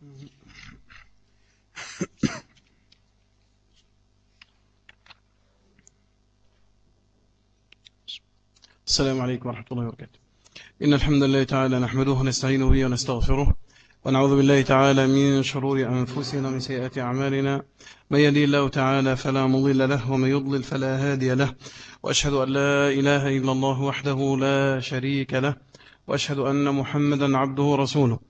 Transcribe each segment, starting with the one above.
السلام عليكم ورحمة الله وبركاته. إن الحمد لله تعالى نحمده ونستعينه به ونستغفره ونعوذ بالله تعالى من شرور أنفسنا ومن سيئات أعمالنا. من يدي الله تعالى فلا مضل له ومن يضلل فلا هادي له. وأشهد أن لا إله إلا الله وحده لا شريك له. وأشهد أن محمدا عبده ورسوله.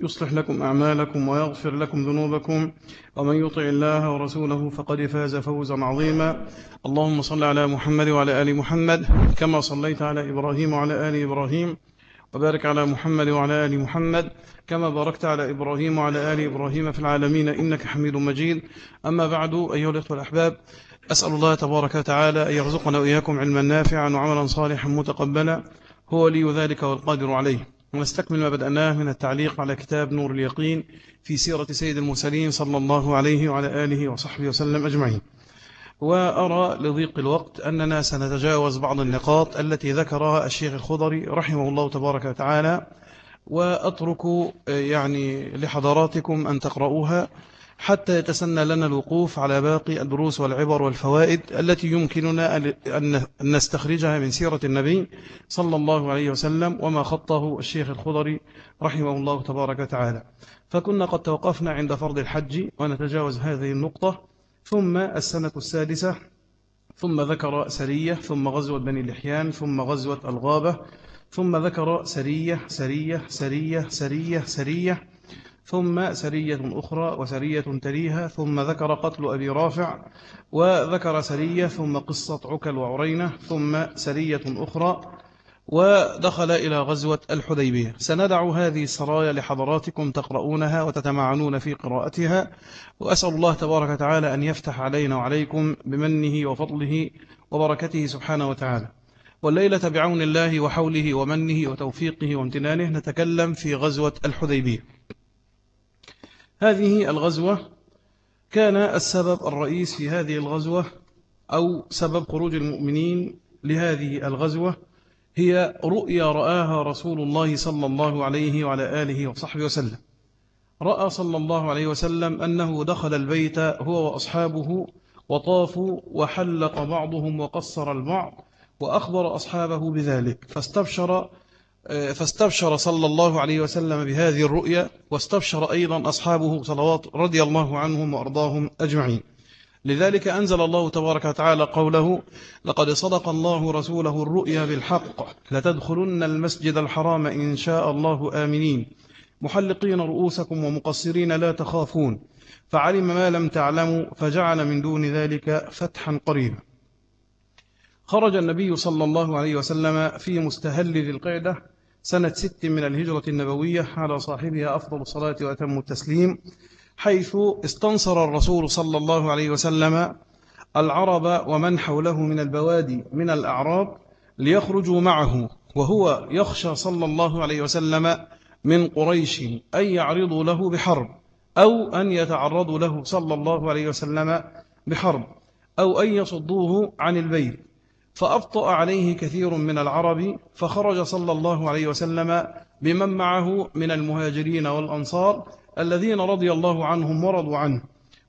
يصلح لكم أعمالكم ويغفر لكم ذنوبكم. ومن يطع الله ورسوله فقد فاز فوزا عظيما. اللهم صل على محمد وعلى آل محمد كما صليت على إبراهيم وعلى آل إبراهيم. وبارك على محمد وعلى آل محمد كما باركت على إبراهيم وعلى آل إبراهيم في العالمين. إنك حميد مجيد. أما بعد أيها الأخوة الأحباب أسأل الله تبارك وتعالى أن يرزقنا وإياكم علما نافعا وعملا صالحا متقبلا. هو لي ذلك والقادر عليه. ونستكمل ما بدأناه من التعليق على كتاب نور اليقين في سيرة سيد المرسلين صلى الله عليه وعلى آله وصحبه وسلم أجمعين. وأرى لضيق الوقت أننا سنتجاوز بعض النقاط التي ذكرها الشيخ الخضري رحمه الله تبارك وتعالى وأترك يعني لحضراتكم أن تقرؤوها حتى يتسنى لنا الوقوف على باقي الدروس والعبر والفوائد التي يمكننا أن نستخرجها من سيرة النبي صلى الله عليه وسلم وما خطه الشيخ الخضري رحمه الله تبارك وتعالى. فكنا قد توقفنا عند فرض الحج ونتجاوز هذه النقطة ثم السنة السادسة ثم ذكر سرية ثم غزوة بني لحيان ثم غزوة الغابة ثم ذكر سرية سرية سرية سرية سرية ثم سرية أخرى وسرية تليها ثم ذكر قتل أبي رافع وذكر سرية ثم قصة عكل وعرينة ثم سرية أخرى ودخل إلى غزوة الحديبية. سندع هذه السرايا لحضراتكم تقرؤونها وتتمعنون في قراءتها وأسأل الله تبارك وتعالى أن يفتح علينا وعليكم بمنه وفضله وبركته سبحانه وتعالى. والليلة بعون الله وحوله ومنه وتوفيقه وامتنانه نتكلم في غزوة الحديبية. هذه الغزوة كان السبب الرئيس في هذه الغزوة أو سبب خروج المؤمنين لهذه الغزوة هي رؤيا رآها رسول الله صلى الله عليه وعلى آله وصحبه وسلم. رأى صلى الله عليه وسلم أنه دخل البيت هو وأصحابه وطافوا وحلق بعضهم وقصر البعض وأخبر أصحابه بذلك فاستبشر فاستبشر صلى الله عليه وسلم بهذه الرؤيا واستبشر أيضا أصحابه صلوات رضي الله عنهم وأرضاهم أجمعين. لذلك أنزل الله تبارك وتعالى قوله لقد صدق الله رسوله الرؤيا بالحق لتدخلن المسجد الحرام إن شاء الله آمنين. محلقين رؤوسكم ومقصرين لا تخافون. فعلم ما لم تعلموا فجعل من دون ذلك فتحا قريبا. خرج النبي صلى الله عليه وسلم في مستهل ذي القعدة سنة ست من الهجرة النبوية على صاحبها أفضل الصلاة وأتم التسليم حيث استنصر الرسول صلى الله عليه وسلم العرب ومن حوله من البوادي من الأعراب ليخرجوا معه وهو يخشى صلى الله عليه وسلم من قريش أن يعرضوا له بحرب أو أن يتعرضوا له صلى الله عليه وسلم بحرب أو أن يصدوه عن البيت. فأبطأ عليه كثير من العرب فخرج صلى الله عليه وسلم بمن معه من المهاجرين والأنصار الذين رضي الله عنهم ورضوا عنه.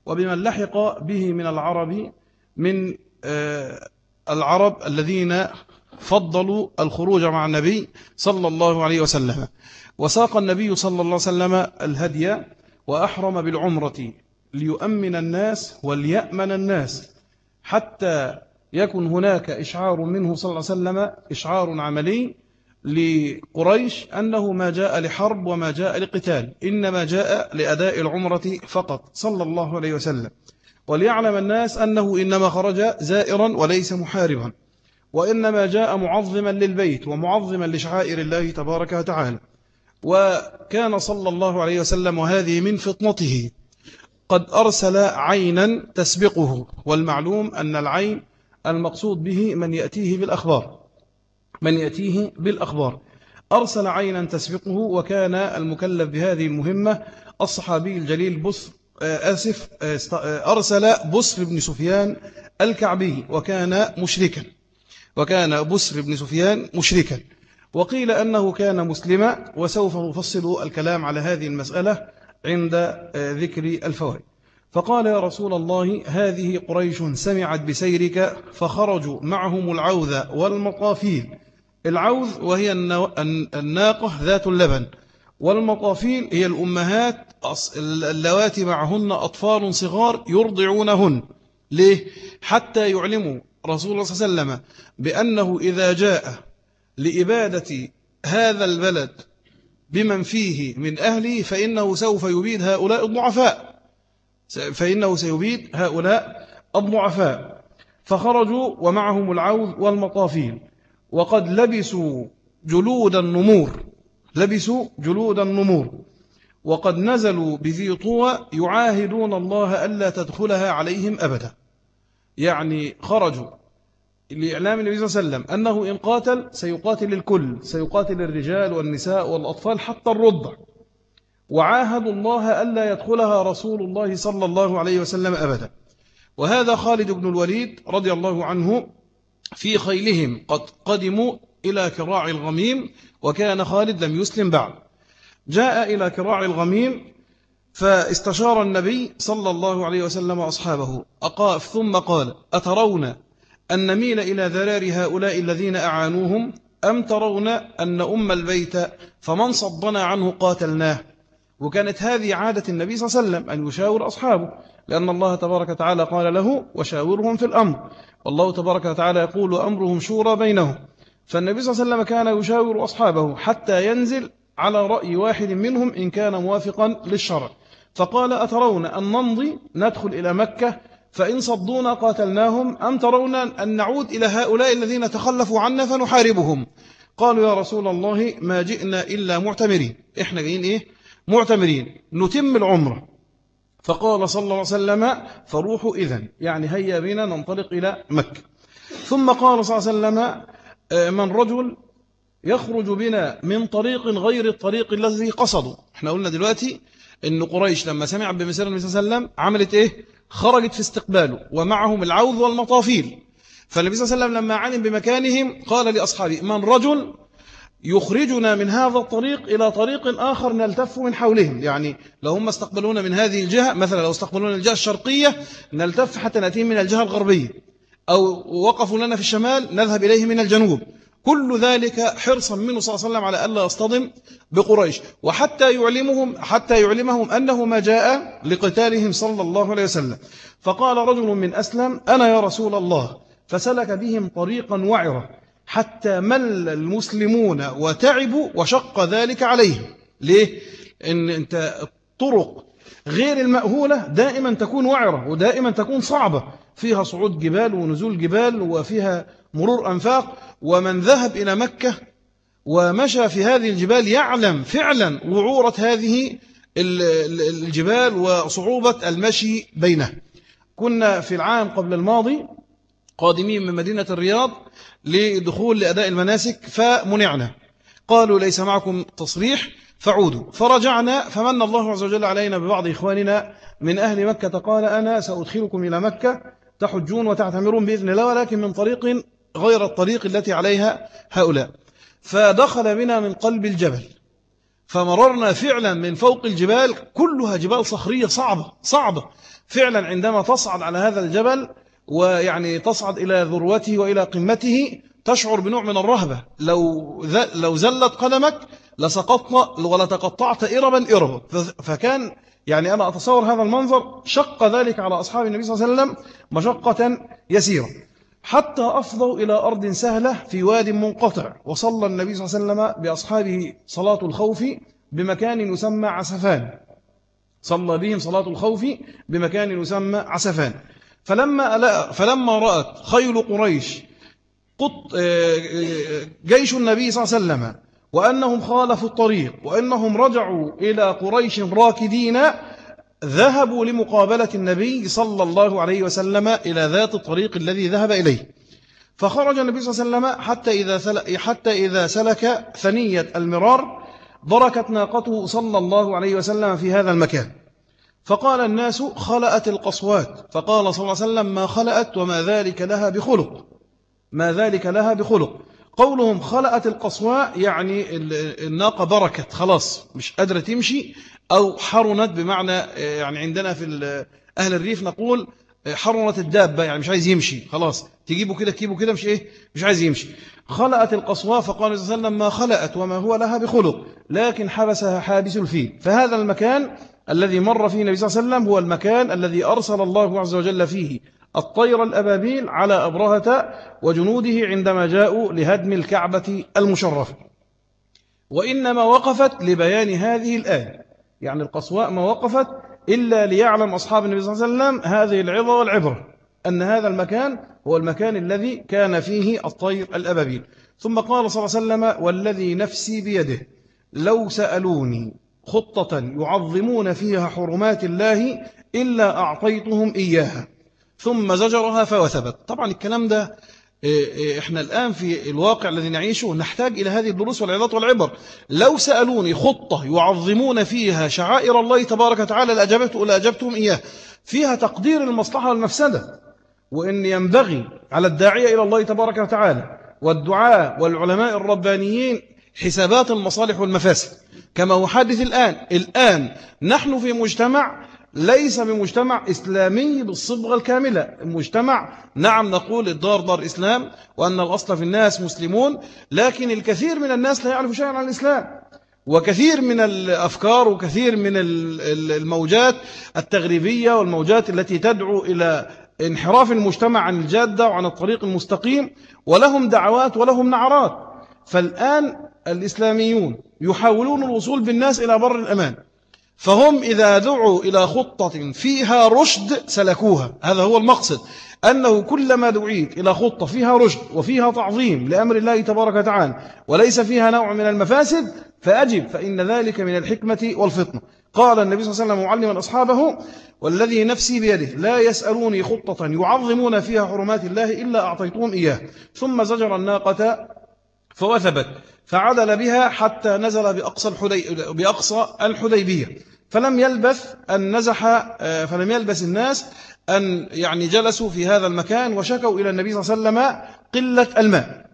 وبمن لحق به من العرب من آه، العرب الذين فضلوا الخروج مع النبي صلى الله عليه وسلم. وساق النبي صلى الله عليه وسلم الهدي وأحرم بالعمرة ليؤمن الناس وليأمن الناس حتى يكن هناك إشعار منه صلى الله عليه وسلم إشعار عملي لقريش أنه ما جاء لحرب وما جاء لقتال إنما جاء لأداء العمرة فقط صلى الله عليه وسلم. وليعلم الناس أنه إنما خرج زائرا وليس محاربا وإنما جاء معظما للبيت ومعظما لشعائر الله تبارك وتعالى. وكان صلى الله عليه وسلم وهذه من فطنته قد أرسل عينا تسبقه والمعلوم أن العين المقصود به من يأتيه بالأخبار. من يأتيه بالأخبار. أرسل عينا تسبقه وكان المكلف بهذه المهمة الصحابي الجليل بصر آه، آسف آه، آه، أرسل بصر بن سفيان الكعبي وكان مشركا. وكان بصر بن سفيان مشركا. وقيل أنه كان مسلما وسوف نفصل الكلام على هذه المسألة عند ذكر الفوائد. فقال يا رسول الله هذه قريش سمعت بسيرك فخرجوا معهم العوذ والمقافيل العوذ وهي الناقة ذات اللبن. والمقافيل هي الأمهات اللواتي معهن أطفال صغار يرضعونهن. ليه؟ حتى يعلموا رسول الله صلى الله عليه وسلم بأنه إذا جاء لإبادة هذا البلد بمن فيه من أهله فإنه سوف يبيد هؤلاء الضعفاء. فإنه سيبيد هؤلاء الضعفاء. فخرجوا ومعهم العوذ والمطافيل وقد لبسوا جلود النمور. لبسوا جلود النمور. وقد نزلوا بذي طوى يعاهدون الله ألا تدخلها عليهم أبدا. يعني خرجوا لإعلام النبي صلى الله عليه وسلم أنه إن قاتل سيقاتل الكل. سيقاتل الرجال والنساء والأطفال حتى الرضع. وعاهدوا الله ألا يدخلها رسول الله صلى الله عليه وسلم أبدا. وهذا خالد بن الوليد رضي الله عنه في خيلهم قد قدموا إلى كراع الغميم وكان خالد لم يسلم بعد. جاء إلى كراع الغميم فاستشار النبي صلى الله عليه وسلم أصحابه أقاف ثم قال أترون أن نميل إلى ذرار هؤلاء الذين أعانوهم؟ أم ترون أن أم البيت فمن صدنا عنه قاتلناه؟ وكانت هذه عادة النبي صلى الله عليه وسلم أن يشاور أصحابه لأن الله تبارك وتعالى قال له وشاورهم في الأمر والله تبارك وتعالى يقول أمرهم شورى بينهم فالنبي صلى الله عليه وسلم كان يشاور أصحابه حتى ينزل على رأي واحد منهم إن كان موافقا للشرع. فقال أترون أن نمضي؟ ندخل إلى مكة؟ فإن صدونا قاتلناهم؟ أم ترون أن نعود إلى هؤلاء الذين تخلفوا عنا فنحاربهم؟ قالوا يا رسول الله ما جئنا إلا معتمرين إحنا جايين إيه؟ معتمرين نتم العمرة. فقال صلى الله عليه وسلم فروحوا إذن. يعني هيا بنا ننطلق إلى مكة. ثم قال صلى الله عليه وسلم آه، من رجل يخرج بنا من طريق غير الطريق الذي قصدوا إحنا قلنا دلوقتي إن قريش لما سمع بمسير النبي صلى الله عليه وسلم عملت إيه؟ خرجت في استقباله ومعهم العوذ والمطافيل. فالنبي صلى الله عليه وسلم لما علم بمكانهم قال لأصحابه من رجل يخرجنا من هذا الطريق إلى طريق آخر نلتف من حولهم. يعني لو هم استقبلونا من هذه الجهة مثلا لو استقبلونا الجهة الشرقية نلتف حتى نأتيهم من الجهة الغربية. أو وقفوا لنا في الشمال نذهب إليه من الجنوب. كل ذلك حرصا منه صلى الله عليه وسلم على ألا يصطدم بقريش. وحتى يعلمهم حتى يعلمهم أنه ما جاء لقتالهم صلى الله عليه وسلم. فقال رجل من أسلم أنا يا رسول الله. فسلك بهم طريقا وعرا حتى مل المسلمون وتعبوا وشق ذلك عليهم. ليه؟ إن أنت الطرق غير المأهولة دائما تكون وعرة ودائما تكون صعبة. فيها صعود جبال ونزول جبال وفيها مرور أنفاق. ومن ذهب إلى مكة ومشى في هذه الجبال يعلم فعلا وعورة هذه الجبال وصعوبة المشي بينها كنا في العام قبل الماضي قادمين من مدينة الرياض لدخول لأداء المناسك فمنعنا. قالوا ليس معكم تصريح فعودوا. فرجعنا فمن الله عز وجل علينا ببعض إخواننا من أهل مكة قال أنا سأدخلكم إلى مكة تحجون وتعتمرون بإذن الله ولكن من طريق غير الطريق التي عليها هؤلاء. فدخل بنا من قلب الجبل. فمررنا فعلا من فوق الجبال كلها جبال صخرية صعبة صعبة. فعلا عندما تصعد على هذا الجبل ويعني تصعد إلى ذروته وإلى قمته تشعر بنوع من الرهبة. لو لو زلت قدمك لسقطت ولتقطعت إربا إربا. فكان يعني أنا أتصور هذا المنظر شق ذلك على أصحاب النبي صلى الله عليه وسلم مشقة يسيرة. حتى أفضوا إلى أرض سهلة في واد منقطع. وصلى النبي صلى الله عليه وسلم بأصحابه صلاة الخوف بمكان يسمى عسفان. صلى بهم صلاة الخوف بمكان يسمى عسفان. فلما, فلما رأت خيل قريش قط آه، آه، جيش النبي صلى الله عليه وسلم وأنهم خالفوا الطريق وأنهم رجعوا إلى قريش راكدين ذهبوا لمقابلة النبي صلى الله عليه وسلم إلى ذات الطريق الذي ذهب إليه. فخرج النبي صلى الله عليه وسلم حتى إذا, سلك حتى إذا سلك ثنية المرار بركت ناقته صلى الله عليه وسلم في هذا المكان. فقال الناس خلأت القصوات. فقال صلى الله عليه وسلم ما خلأت وما ذلك لها بخلق. ما ذلك لها بخلق. قولهم خلأت القصواء يعني الناقة بركت خلاص مش قادرة تمشي أو حرنت بمعنى يعني عندنا في أهل الريف نقول حرنت الدابة يعني مش عايز يمشي خلاص تجيبه كده تجيبه كده مش إيه مش عايز يمشي. خلأت القصواء فقال صلى الله عليه وسلم ما خلأت وما هو لها بخلق لكن حبسها حابس الفيل. فهذا المكان الذي مر فيه النبي صلى الله عليه وسلم هو المكان الذي أرسل الله عز وجل فيه. الطير الأبابيل على أبرهة وجنوده عندما جاءوا لهدم الكعبة المشرفة. وإنما وقفت لبيان هذه الآية. يعني القصواء ما وقفت إلا ليعلم أصحاب النبي صلى الله عليه وسلم هذه العظة والعبرة أن هذا المكان هو المكان الذي كان فيه الطير الأبابيل. ثم قال صلى الله عليه وسلم والذي نفسي بيده لو سألوني خطة يعظمون فيها حرمات الله إلا أعطيتهم إياها. ثم زجرها فوثبت. طبعا الكلام ده إيه، إيه، إحنا الآن في الواقع الذي نعيشه نحتاج إلى هذه الدروس والعظات والعبر. لو سألوني خطة يعظمون فيها شعائر الله تبارك وتعالى لأجبت لأجبتهم إياه. فيها تقدير المصلحة والمفسدة. وإن ينبغي على الداعية إلى الله تبارك وتعالى والدعاء والعلماء الربانيين حسابات المصالح والمفاسد. كما هو حادث الآن. الآن نحن في مجتمع ليس بمجتمع إسلامي بالصبغة الكاملة. المجتمع نعم نقول الدار دار إسلام وأن الأصل في الناس مسلمون لكن الكثير من الناس لا يعرف شيئا عن الإسلام. وكثير من الأفكار وكثير من الموجات التغريبية والموجات التي تدعو إلى انحراف المجتمع عن الجادة وعن الطريق المستقيم ولهم دعوات ولهم نعرات. فالآن الإسلاميون يحاولون الوصول بالناس إلى بر الأمان. فهم إذا دعوا إلى خطة فيها رشد سلكوها. هذا هو المقصد. أنه كلما دعيت إلى خطة فيها رشد وفيها تعظيم لأمر الله تبارك وتعالى وليس فيها نوع من المفاسد فأجب فإن ذلك من الحكمة والفطنة. قال النبي صلى الله عليه وسلم معلما أصحابه والذي نفسي بيده لا يسألوني خطة يعظمون فيها حرمات الله إلا أعطيتهم إياه. ثم زجر الناقة فوثبت. فعدل بها حتى نزل بأقصى, الحدي... بأقصى الحديبية. فلم يلبث أن نزح آه، فلم يلبث الناس أن يعني جلسوا في هذا المكان وشكوا إلى النبي صلى الله عليه وسلم قلة الماء.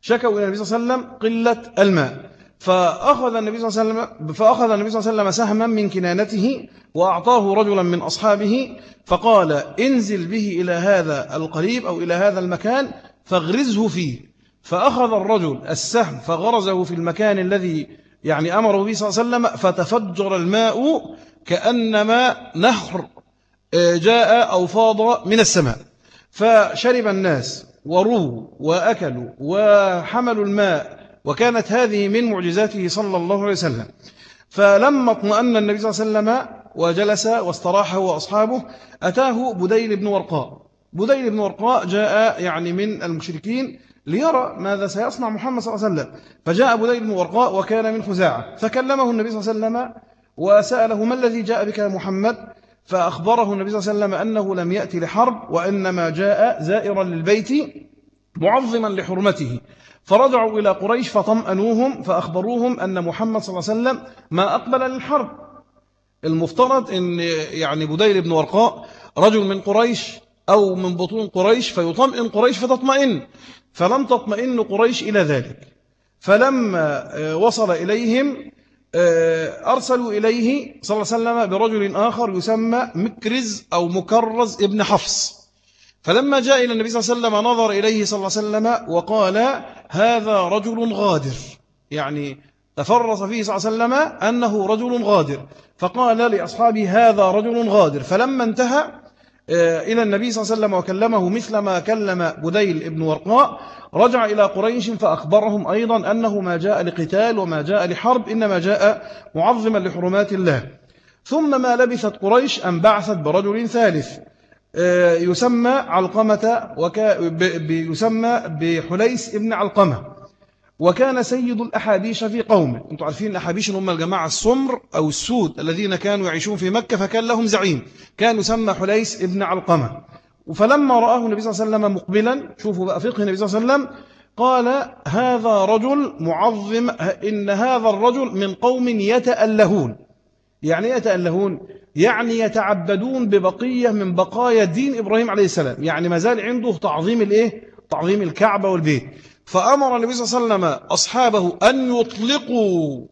شكوا إلى النبي صلى الله عليه وسلم قلة الماء. فأخذ النبي صلى الله عليه وسلم فأخذ النبي صلى الله عليه وسلم سهما من كنانته وأعطاه رجلا من أصحابه فقال انزل به إلى هذا القريب أو إلى هذا المكان فاغرزه فيه. فأخذ الرجل السهم فغرزه في المكان الذي يعني أمره به صلى الله عليه وسلم فتفجر الماء كأنما نهر آه، جاء أو فاض من السماء. فشرب الناس وروا وأكلوا وحملوا الماء وكانت هذه من معجزاته صلى الله عليه وسلم. فلما اطمأن النبي صلى الله عليه وسلم وجلس واستراح هو وأصحابه أتاه بديل بن ورقاء. بديل بن ورقاء جاء يعني من المشركين ليرى ماذا سيصنع محمد صلى الله عليه وسلم. فجاء بديل بن ورقاء وكان من خزاعة. فكلمه النبي صلى الله عليه وسلم وسأله ما الذي جاء بك يا محمد؟ فأخبره النبي صلى الله عليه وسلم أنه لم يأتي لحرب وإنما جاء زائرا للبيت معظما لحرمته. فرجعوا إلى قريش فطمأنوهم فأخبروهم أن محمد صلى الله عليه وسلم ما أقبل للحرب. المفترض أن يعني بديل بن ورقاء رجل من قريش أو من بطون قريش فيطمئن قريش فتطمئن. فلم تطمئن قريش إلى ذلك. فلما آه، وصل إليهم آه، أرسلوا إليه صلى الله عليه وسلم برجل آخر يسمى مكرز أو مكرز ابن حفص. فلما جاء إلى النبي صلى الله عليه وسلم نظر إليه صلى الله عليه وسلم وقال هذا رجل غادر. يعني تفرص فيه صلى الله عليه وسلم أنه رجل غادر. فقال لأصحابه هذا رجل غادر. فلما انتهى إلى النبي صلى الله عليه وسلم وكلمه مثل ما كلم بديل ابن ورقاء. رجع إلى قريش فأخبرهم أيضا أنه ما جاء لقتال وما جاء لحرب إنما جاء معظما لحرمات الله. ثم ما لبثت قريش أن بعثت برجل ثالث آه، يسمى علقمة وكا يسمى بحليس ابن علقمة. وكان سيد الأحابيش في قومه. أنتم عارفين الأحابيش هم الجماعة السمر أو السود الذين كانوا يعيشون في مكة فكان لهم زعيم. كان يسمى حليس ابن علقمة. فلما رآه النبي صلى الله عليه وسلم مقبلا شوفوا بقى فقه النبي صلى الله عليه وسلم قال هذا رجل معظم إن هذا الرجل من قوم يتألهون. يعني يتألهون؟ يعني يتعبدون ببقية من بقايا دين إبراهيم عليه السلام. يعني ما زال عنده تعظيم الإيه؟ تعظيم الكعبة والبيت. فأمر النبي صلى الله عليه وسلم أصحابه أن يطلقوا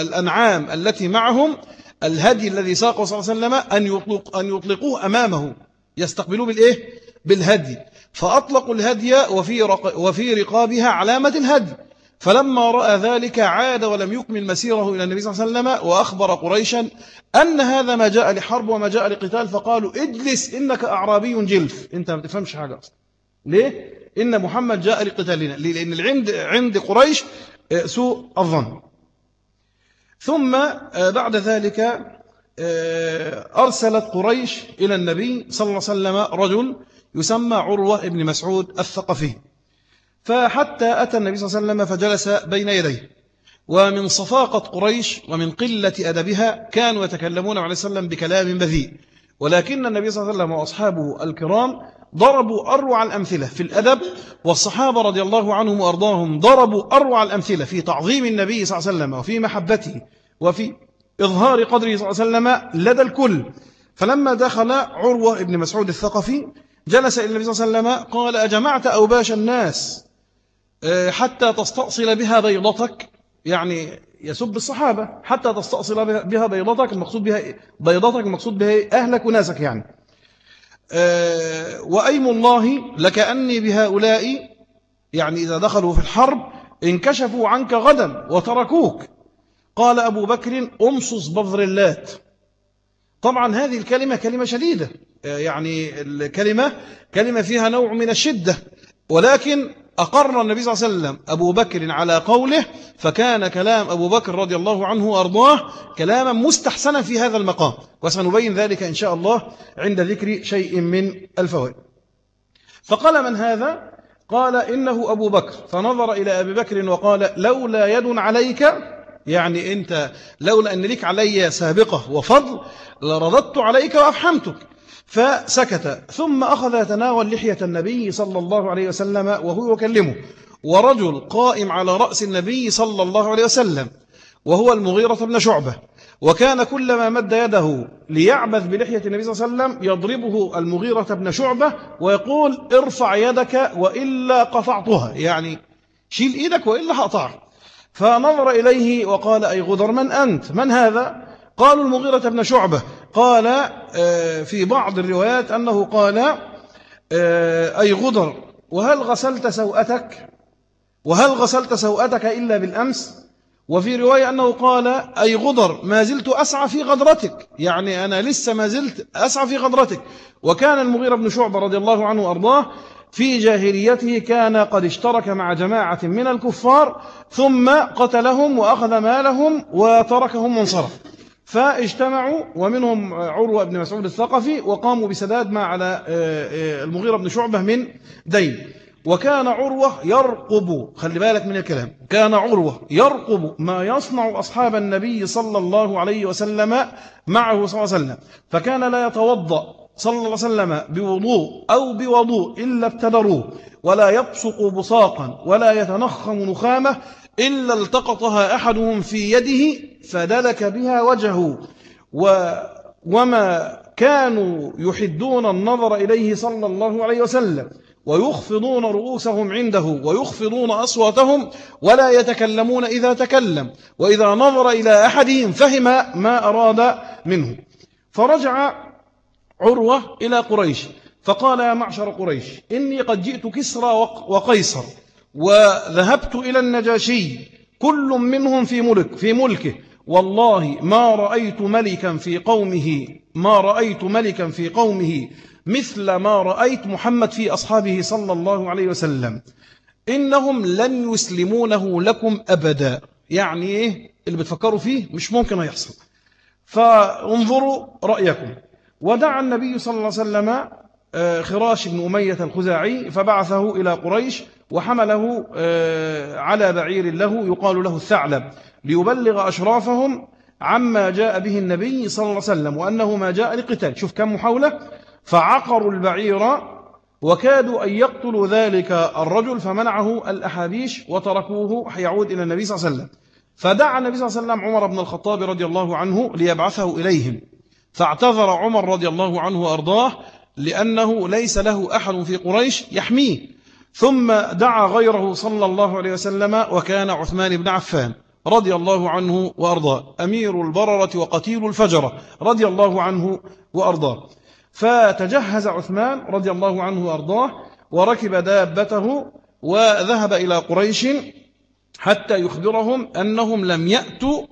الأنعام التي معهم الهدي الذي ساقه صلى الله عليه وسلم أن, يطلق أن يطلقوه أمامه. يستقبلوه بالإيه؟ بالهدي. فأطلقوا الهدي وفي, وفي رقابها علامة الهدي. فلما رأى ذلك عاد ولم يكمل مسيره إلى النبي صلى الله عليه وسلم وأخبر قريشا أن هذا ما جاء لحرب وما جاء لقتال فقالوا اجلس إنك أعرابي جلف. أنت ما تفهمش حاجة أصلا. ليه؟ إن محمد جاء لقتالنا لأن عند عند قريش آه، سوء الظن. ثم آه، بعد ذلك آه، أرسلت قريش إلى النبي صلى الله عليه وسلم رجل يسمى عروة ابن مسعود الثقفي. فحتى أتى النبي صلى الله عليه وسلم فجلس بين يديه. ومن صفاقة قريش ومن قلة أدبها كانوا يتكلمون عليه وسلم بكلام بذيء. ولكن النبي صلى الله عليه وسلم وأصحابه الكرام ضربوا أروع الأمثلة في الأدب والصحابة رضي الله عنهم وأرضاهم ضربوا أروع الأمثلة في تعظيم النبي صلى الله عليه وسلم وفي محبته وفي إظهار قدره صلى الله عليه وسلم لدى الكل. فلما دخل عروة ابن مسعود الثقفي جلس إلى النبي صلى الله عليه وسلم قال أجمعت أوباش الناس آه، حتى تستأصل بها بيضتك؟ يعني يسب الصحابة حتى تستأصل بها بيضتك المقصود بها بيضتك المقصود بها أهلك وناسك يعني. آه، وأيم الله لكأني بهؤلاء يعني إذا دخلوا في الحرب انكشفوا عنك غدا وتركوك. قال أبو بكر أمصص بذر اللات. طبعا هذه الكلمة كلمة شديدة. آه، يعني الكلمة كلمة فيها نوع من الشدة. ولكن أقر النبي صلى الله عليه وسلم أبو بكر على قوله فكان كلام أبو بكر رضي الله عنه وأرضاه كلاما مستحسنا في هذا المقام. وسنبين ذلك إن شاء الله عند ذكر شيء من الفوائد. فقال من هذا؟ قال إنه أبو بكر. فنظر إلى أبي بكر وقال لولا يد عليك يعني أنت لولا أن لك علي سابقة وفضل لرددت عليك وأفحمتك فسكت. ثم أخذ يتناول لحية النبي صلى الله عليه وسلم وهو يكلمه. ورجل قائم على رأس النبي صلى الله عليه وسلم وهو المغيرة بن شعبة. وكان كلما مد يده ليعبث بلحية النبي صلى الله عليه وسلم يضربه المغيرة بن شعبة ويقول ارفع يدك وإلا قطعتها. يعني شيل إيدك وإلا هقطعك. فنظر إليه وقال أي غدر من أنت؟ من هذا؟ قالوا المغيرة بن شعبة. قال آه، في بعض الروايات أنه قال آه، أي غدر وهل غسلت سوءتك؟ وهل غسلت سوءتك إلا بالأمس؟ وفي رواية أنه قال أي غدر ما زلت أسعى في غدرتك. يعني أنا لسه ما زلت أسعى في غدرتك. وكان المغيرة بن شعبة رضي الله عنه وأرضاه في جاهليته كان قد اشترك مع جماعة من الكفار ثم قتلهم وأخذ مالهم وتركهم وانصرف. فاجتمعوا ومنهم عروة بن مسعود الثقفي وقاموا بسداد ما على آه، آه، المغيرة بن شعبة من دين. وكان عروة يرقب خلي بالك من الكلام كان عروة يرقب ما يصنع أصحاب النبي صلى الله عليه وسلم معه صلى الله عليه وسلم. فكان لا يتوضأ صلى الله عليه وسلم بوضوء أو بوضوء إلا ابتدروه ولا يبصق بصاقا ولا يتنخم نخامة إلا التقطها أحدهم في يده فدلك بها وجهه. و وما كانوا يحدون النظر إليه صلى الله عليه وسلم. ويخفضون رؤوسهم عنده ويخفضون أصواتهم ولا يتكلمون إذا تكلم. وإذا نظر إلى أحدهم فهم ما أراد منه. فرجع عروة إلى قريش فقال يا معشر قريش إني قد جئت كسرى وقيصر. وذهبت إلى النجاشي. كل منهم في ملك في ملكه. والله ما رأيت ملكا في قومه ما رأيت ملكا في قومه مثل ما رأيت محمد في أصحابه صلى الله عليه وسلم. إنهم لن يسلمونه لكم أبدا. يعني إيه؟ اللي بتفكروا فيه مش ممكن يحصل فانظروا رأيكم. ودعا النبي صلى الله عليه وسلم آه، خراش بن أمية الخزاعي فبعثه إلى قريش وحمله على بعير له يقال له الثعلب ليبلغ أشرافهم عما جاء به النبي صلى الله عليه وسلم وأنه ما جاء لقتال. شوف كم محاولة. فعقروا البعير وكادوا أن يقتلوا ذلك الرجل فمنعه الأحابيش وتركوه يعود إلى النبي صلى الله عليه وسلم. فدعا النبي صلى الله عليه وسلم عمر بن الخطاب رضي الله عنه ليبعثه إليهم. فاعتذر عمر رضي الله عنه وأرضاه لأنه ليس له أحد في قريش يحميه. ثم دعا غيره صلى الله عليه وسلم وكان عثمان بن عفان رضي الله عنه وأرضاه أمير البررة وقتيل الفجرة رضي الله عنه وأرضاه. فتجهز عثمان رضي الله عنه وأرضاه وركب دابته وذهب إلى قريش حتى يخبرهم أنهم لم يأتوا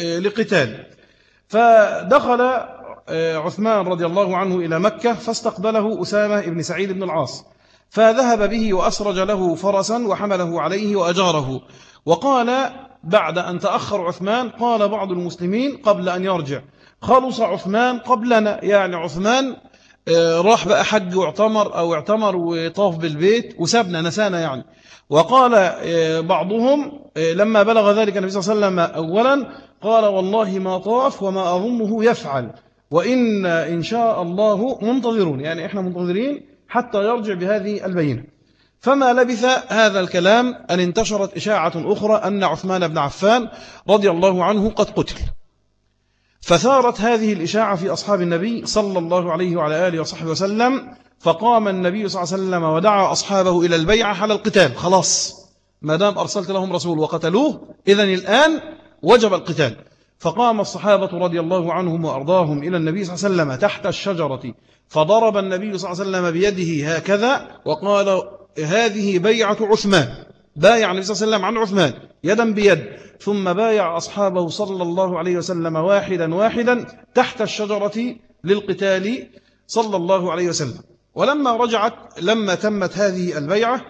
آه، لقتال. فدخل آه، عثمان رضي الله عنه إلى مكة فاستقبله أسامة بن سعيد بن العاص. فذهب به وأسرج له فرسا وحمله عليه وأجاره. وقال بعد أن تأخر عثمان قال بعض المسلمين قبل أن يرجع خلص عثمان قبلنا. يعني عثمان آه، راح بقى حج واعتمر أو اعتمر وطاف بالبيت وسابنا نسانا يعني. وقال آه، بعضهم آه، لما بلغ ذلك النبي صلى الله عليه وسلم أولا قال والله ما طاف وما أظنه يفعل وإن إن شاء الله منتظرون. يعني إحنا منتظرين حتى يرجع بهذه البينة. فما لبث هذا الكلام أن انتشرت إشاعة أخرى أن عثمان بن عفان رضي الله عنه قد قتل. فثارت هذه الإشاعة في أصحاب النبي صلى الله عليه وعلى آله وصحبه وسلم فقام النبي صلى الله عليه وسلم ودعا أصحابه إلى البيعة على القتال. خلاص ما دام أرسلت لهم رسول وقتلوه إذن الآن وجب القتال. فقام الصحابة رضي الله عنهم وأرضاهم إلى النبي صلى الله عليه وسلم تحت الشجرة فضرب النبي صلى الله عليه وسلم بيده هكذا وقال هذه بيعة عثمان. بايع النبي صلى الله عليه وسلم عن عثمان يدا بيد ثم بايع أصحابه صلى الله عليه وسلم واحدا واحدا تحت الشجرة للقتال صلى الله عليه وسلم. ولما رجعت لما تمت هذه البيعة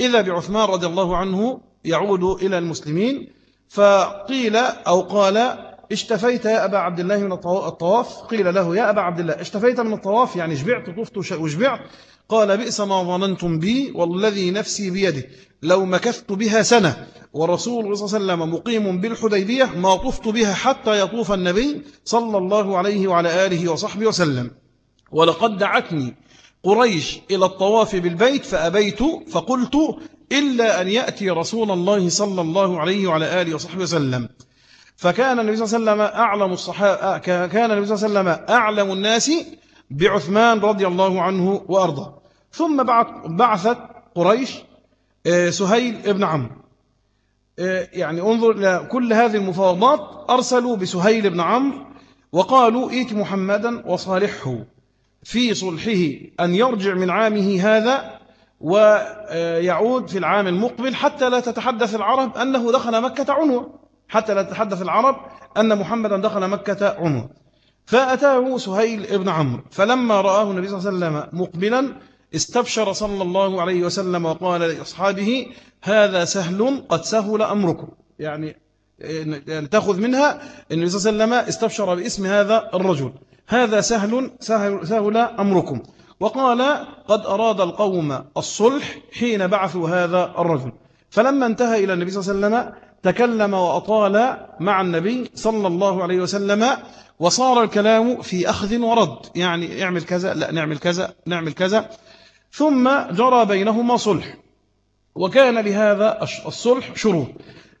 إذا بعثمان رضي الله عنه يعود إلى المسلمين فقيل أو قال اشتفيت يا أبا عبد الله من الطواف قيل له يا أبا عبد الله اشتفيت من الطواف؟ يعني شبعت طفت وشبعت. قال بئس ما ظننتم بي والذي نفسي بيده. لو مكثت بها سنة. ورسول صلى الله عليه وسلم مقيم بالحديبية ما طفت بها حتى يطوف النبي صلى الله عليه وعلى آله وصحبه وسلم. ولقد دعتني قريش إلى الطواف بالبيت فأبيت فقلت إلا أن يأتي رسول الله صلى الله عليه وعلى آله وصحبه وسلم. فكان النبي صلى الله عليه وسلم أعلم الصحابة كان النبي صلى الله عليه وسلم أعلم الناس بعثمان رضي الله عنه وأرضاه. ثم بعثت قريش آه، سهيل ابن عمرو. آه، يعني انظر إلى كل هذه المفاوضات. أرسلوا بسهيل بن عمرو وقالوا ائت محمدا وصالحه. في صلحه أن يرجع من عامه هذا ويعود في العام المقبل حتى لا تتحدث العرب أنه دخل مكة عنوة حتى لا تتحدث العرب أن محمدا دخل مكة عنوة فأتاه سهيل ابن عمرو فلما رآه النبي صلى الله عليه وسلم مقبلا استبشر صلى الله عليه وسلم وقال لأصحابه هذا سهل قد سهل أمركم. يعني, يعني تأخذ منها النبي صلى الله عليه وسلم استبشر باسم هذا الرجل. هذا سهل سهل, سهل أمركم. وقال قد أراد القوم الصلح حين بعثوا هذا الرجل. فلما انتهى إلى النبي صلى الله عليه وسلم تكلم وأطال مع النبي صلى الله عليه وسلم وصار الكلام في أخذ ورد. يعني اعمل كذا لا نعمل كذا نعمل كذا. ثم جرى بينهما صلح. وكان لهذا الصلح شروط.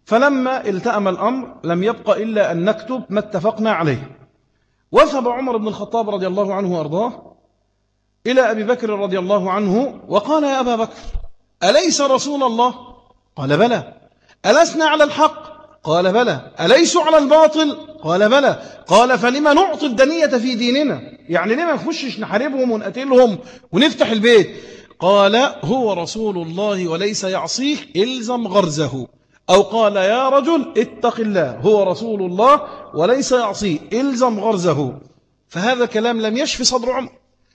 فلما التأم الأمر لم يبق إلا أن نكتب ما اتفقنا عليه. وثب عمر بن الخطاب رضي الله عنه وأرضاه إلى أبي بكر رضي الله عنه وقال يا أبا بكر أليس رسول الله؟ قال بلى. ألسنا على الحق؟ قال بلى. أليس على الباطل؟ قال بلى. قال فلما نعطي الدنية في ديننا؟ يعني لما نخشش نحاربهم ونقتلهم ونفتح البيت؟ قال هو رسول الله وليس يعصيه إلزم غرزه. أو قال يا رجل اتق الله هو رسول الله وليس يعصيه إلزم غرزه. فهذا كلام لم يشفي صدر عمر.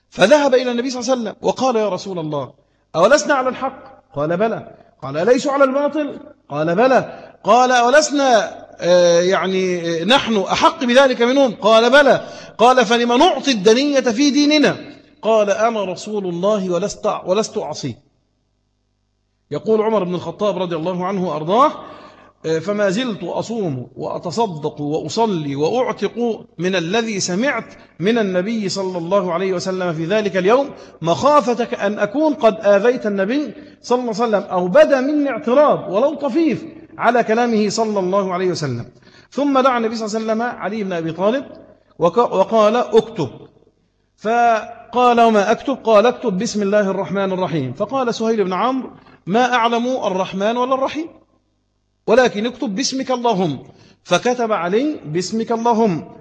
فذهب إلى النبي صلى الله عليه وسلم وقال يا رسول الله أولسنا على الحق؟ قال بلى. قال ليس على الباطل؟ قال بلى. قال أولسنا آه، يعني نحن أحق بذلك منهم؟ قال بلى. قال فلما نعطي الدنية في ديننا؟ قال أنا رسول الله ولست, ولست أعصيه يقول عمر بن الخطاب رضي الله عنه وأرضاه فما زلت أصوم وأتصدق وأصلي وأعتق من الذي سمعت من النبي صلى الله عليه وسلم في ذلك اليوم مخافتك أن أكون قد آذيت النبي صلى الله عليه وسلم أو بدا مني اعتراض ولو طفيف على كلامه صلى الله عليه وسلم. ثم دعا النبي صلى الله عليه وسلم علي بن أبي طالب وقال اكتب. فقال وما أكتب؟ قال اكتب بسم الله الرحمن الرحيم. فقال سهيل بن عمرو ما أعلم الرحمن ولا الرحيم. ولكن اكتب باسمك اللهم. فكتب علي باسمك اللهم.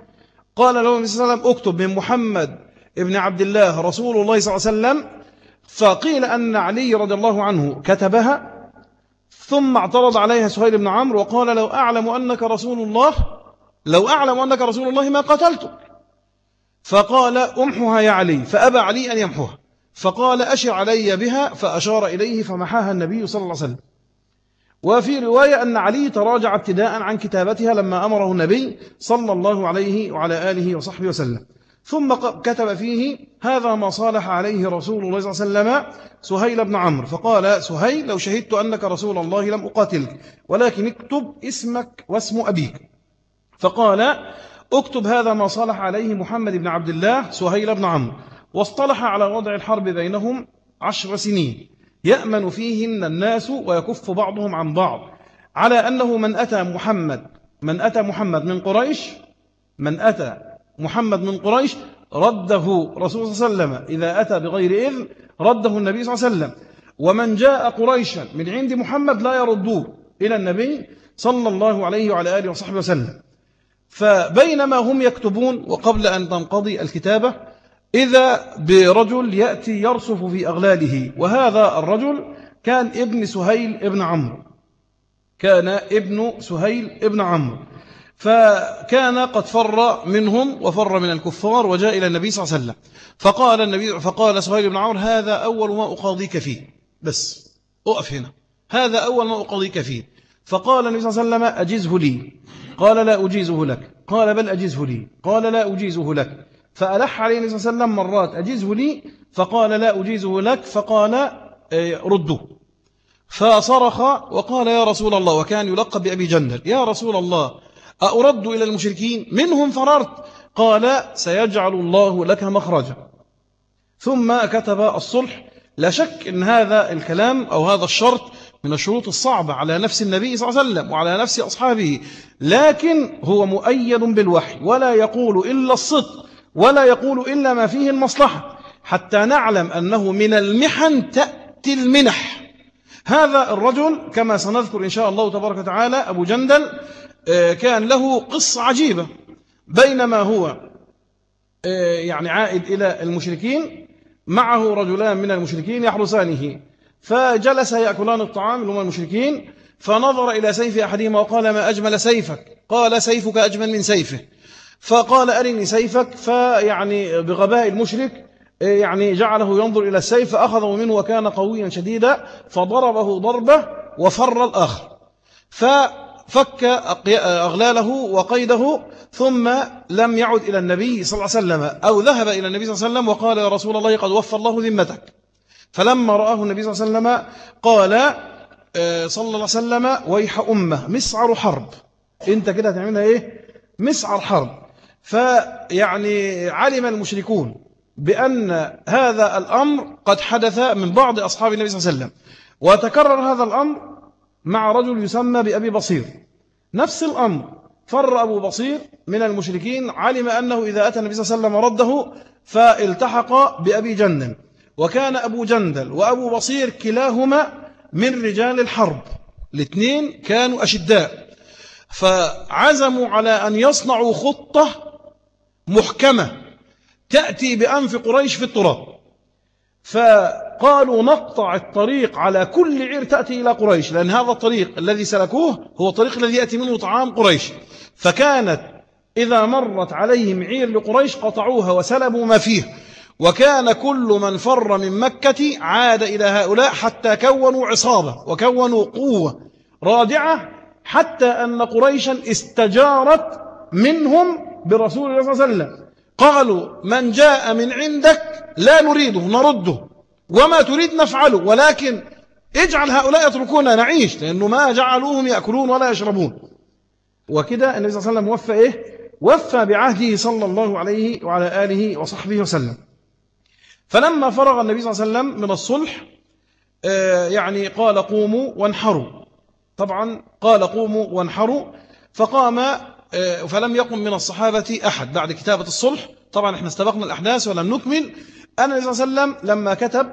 قال له النبي صلى الله عليه وسلم اكتب من محمد ابن عبد الله رسول الله صلى الله عليه وسلم. فقيل أن علي رضي الله عنه كتبها ثم اعترض عليها سهيل بن عمرو وقال لو أعلم أنك رسول الله لو أعلم أنك رسول الله ما قتلتك فقال أمحها يا علي. فأبى علي أن يمحوها فقال أشر علي بها فأشار إليه فمحاها النبي صلى الله عليه وسلم. وفي رواية أن علي تراجع ابتداء عن كتابتها لما أمره النبي صلى الله عليه وعلى آله وصحبه وسلم. ثم كتب فيه هذا ما صالح عليه رسول الله صلى الله عليه وسلم سهيل بن عمرو. فقال سهيل لو شهدت أنك رسول الله لم أقاتلك ولكن اكتب اسمك واسم أبيك. فقال اكتب هذا ما صالح عليه محمد بن عبد الله سهيل بن عمرو. واصطلح على وضع الحرب بينهم عشر سنين. يأمن فيهن الناس ويكف بعضهم عن بعض. على أنه من أتى محمد من أتى محمد من قريش من أتى محمد من قريش رده رسول صلى الله عليه وسلم. إذا أتى بغير إذن رده النبي صلى الله عليه وسلم. ومن جاء قريشا من عند محمد لا يردوه إلى النبي صلى الله عليه وعلى آله وصحبه وسلم. فبينما هم يكتبون وقبل أن تنقضي الكتابة إذا برجل يأتي يرصف في أغلاله وهذا الرجل كان ابن سهيل ابن عمرو. كان ابن سهيل ابن عمرو. فكان قد فر منهم وفر من الكفار وجاء إلى النبي صلى الله عليه وسلم. فقال النبي فقال سهيل بن عمرو هذا أول ما أقاضيك فيه. بس أقف هنا. هذا أول ما أقاضيك فيه. فقال النبي صلى الله عليه وسلم أجزه لي. قال لا أجيزه لك. قال بل أجزه لي. قال لا أجيزه لك. فألح عليه النبي صلى الله عليه وسلم مرات أجيزه لي؟ فقال لا أجيزه لك. فقال آه، رده. فصرخ وقال يا رسول الله وكان يلقب بأبي جندل. يا رسول الله أرد إلى المشركين؟ منهم فررت. قال سيجعل الله لك مخرجا. ثم كتب الصلح. لا شك أن هذا الكلام أو هذا الشرط من الشروط الصعبة على نفس النبي صلى الله عليه وسلم وعلى نفس أصحابه. لكن هو مؤيد بالوحي ولا يقول إلا الصدق. ولا يقول إلا ما فيه المصلحة حتى نعلم أنه من المحن تأتي المنح. هذا الرجل كما سنذكر إن شاء الله تبارك وتعالى أبو جندل آه، كان له قصة عجيبة. بينما هو آه، يعني عائد إلى المشركين معه رجلان من المشركين يحرسانه. فجلس يأكلان الطعام اللي هم المشركين فنظر إلى سيف أحدهما وقال ما أجمل سيفك؟ قال سيفك أجمل من سيفه. فقال أرني سيفك فيعني بغباء المشرك يعني جعله ينظر إلى السيف فأخذه منه وكان قويا شديدا فضربه ضربة وفر الآخر ففك أغلاله وقيده ثم لم يعد إلى النبي صلى الله عليه وسلم أو ذهب إلى النبي صلى الله عليه وسلم وقال يا رسول الله قد وفى الله ذمتك. فلما رآه النبي صلى الله عليه وسلم قال آه، صلى الله عليه وسلم ويح أمه مسعر حرب. أنت كده هتعملها إيه؟ مسعر حرب. فيعني علم المشركون بأن هذا الأمر قد حدث من بعض أصحاب النبي صلى الله عليه وسلم. وتكرر هذا الأمر مع رجل يسمى بأبي بصير. نفس الأمر فر أبو بصير من المشركين علم أنه إذا أتى النبي صلى الله عليه وسلم رده فالتحق بأبي جندل. وكان أبو جندل وأبو بصير كلاهما من رجال الحرب. الاثنين كانوا أشداء. فعزموا على أن يصنعوا خطة محكمة تأتي بأنف قريش في التراب. فقالوا نقطع الطريق على كل عير تأتي إلى قريش لأن هذا الطريق الذي سلكوه هو الطريق الذي يأتي منه طعام قريش. فكانت إذا مرت عليهم عير لقريش قطعوها وسلبوا ما فيه. وكان كل من فر من مكة عاد إلى هؤلاء حتى كونوا عصابة وكونوا قوة رادعة حتى أن قريشا استجارت منهم برسول الله صلى الله عليه وسلم. قالوا من جاء من عندك لا نريده نرده. وما تريد نفعله ولكن اجعل هؤلاء يتركونا نعيش. لأنه ما جعلوهم يأكلون ولا يشربون. وكده النبي صلى الله عليه وسلم وفى إيه؟ وفى بعهده صلى الله عليه وعلى آله وصحبه وسلم. فلما فرغ النبي صلى الله عليه وسلم من الصلح آه، يعني قال قوموا وانحروا. طبعا قال قوموا وانحروا فقام فلم يقم من الصحابة أحد. بعد كتابة الصلح طبعا إحنا استبقنا الأحداث ولم نكمل. أن النبي صلى الله عليه وسلم لما كتب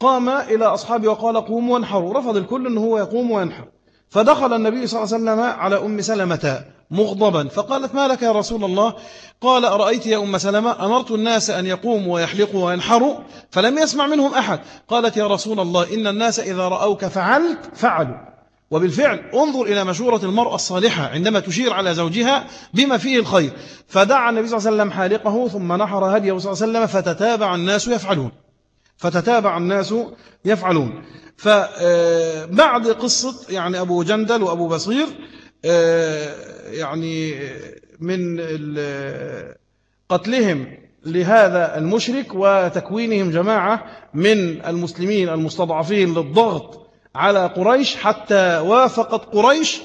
قام إلى أصحابه وقال قوموا وانحروا. رفض الكل أنه هو يقوم وينحر. فدخل النبي صلى الله عليه وسلم على أم سلمة مغضبا. فقالت ما لك يا رسول الله؟ قال أرأيت يا أم سلمة؟ أمرت الناس أن يقوموا ويحلقوا وينحروا فلم يسمع منهم أحد. قالت يا رسول الله إن الناس إذا رأوك فعلت فعلوا. وبالفعل انظر إلى مشورة المرأة الصالحة عندما تشير على زوجها بما فيه الخير. فدعا النبي صلى الله عليه وسلم حالقه ثم نحر هديه صلى الله عليه وسلم فتتابع الناس يفعلون. فتتابع الناس يفعلون. فبعد قصة يعني أبو جندل وأبو بصير آه، يعني من قتلهم لهذا المشرك وتكوينهم جماعة من المسلمين المستضعفين للضغط على قريش حتى وافقت قريش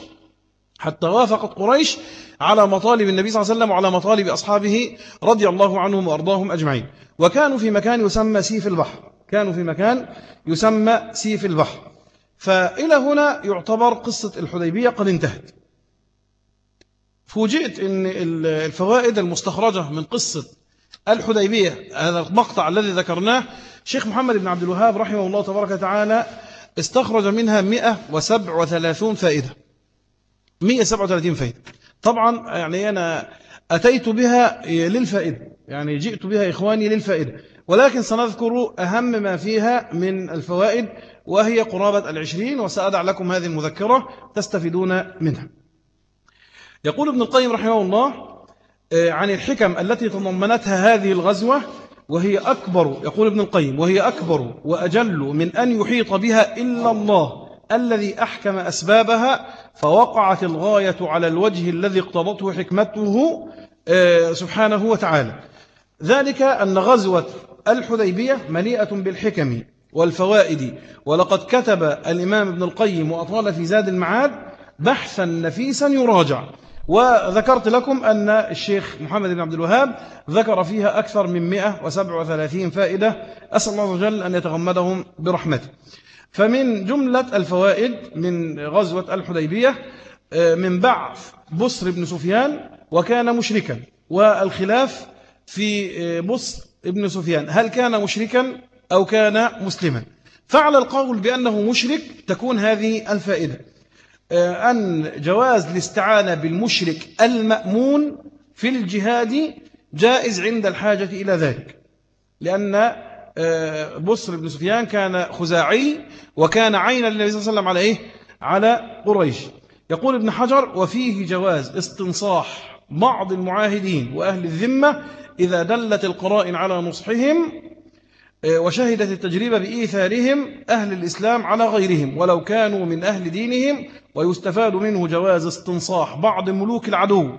حتى وافقت قريش على مطالب النبي صلى الله عليه وسلم وعلى مطالب أصحابه رضي الله عنهم وأرضاهم أجمعين. وكانوا في مكان يسمى سيف البحر كانوا في مكان يسمى سيف البحر. فإلى هنا يعتبر قصة الحديبية قد انتهت. فوجئت أن الفوائد المستخرجة من قصة الحديبية هذا المقطع الذي ذكرناه شيخ محمد بن عبد الوهاب رحمه الله تبارك وتعالى استخرج منها 137 فائدة. 137 فائدة. طبعا يعني أنا أتيت بها للفائدة. يعني جئت بها إخواني للفائدة. ولكن سنذكر أهم ما فيها من الفوائد وهي قرابة العشرين وسأدع لكم هذه المذكرة تستفيدون منها. يقول ابن القيم رحمه الله آه، عن الحكم التي تضمنتها هذه الغزوة وهي أكبر يقول ابن القيم وهي أكبر وأجل من أن يحيط بها إلا الله الذي أحكم أسبابها فوقعت الغاية على الوجه الذي اقتضته حكمته آه، سبحانه وتعالى. ذلك أن غزوة الحديبية مليئة بالحكم والفوائد. ولقد كتب الإمام ابن القيم وأطال في زاد المعاد بحثا نفيسا يراجع. وذكرت لكم أن الشيخ محمد بن عبد الوهاب ذكر فيها أكثر من 137 فائدة. أسأل الله وجل أن يتغمدهم برحمته. فمن جملة الفوائد من غزوة الحديبية آه، من بعث بصر بن سفيان وكان مشركا والخلاف في آه، بصر بن سفيان هل كان مشركا أو كان مسلما؟ فعلى القول بأنه مشرك تكون هذه الفائدة. أن جواز الاستعانة بالمشرك المأمون في الجهاد جائز عند الحاجة إلى ذلك لأن آه، بصر بن سفيان كان خزاعي وكان عينا للنبي صلى الله عليه وسلم على إيه؟ على قريش يقول ابن حجر وفيه جواز استنصاح بعض المعاهدين وأهل الذمة إذا دلت القرائن على نصحهم آه، وشهدت التجربة بإيثارهم أهل الإسلام على غيرهم ولو كانوا من أهل دينهم ويستفاد منه جواز استنصاح بعض ملوك العدو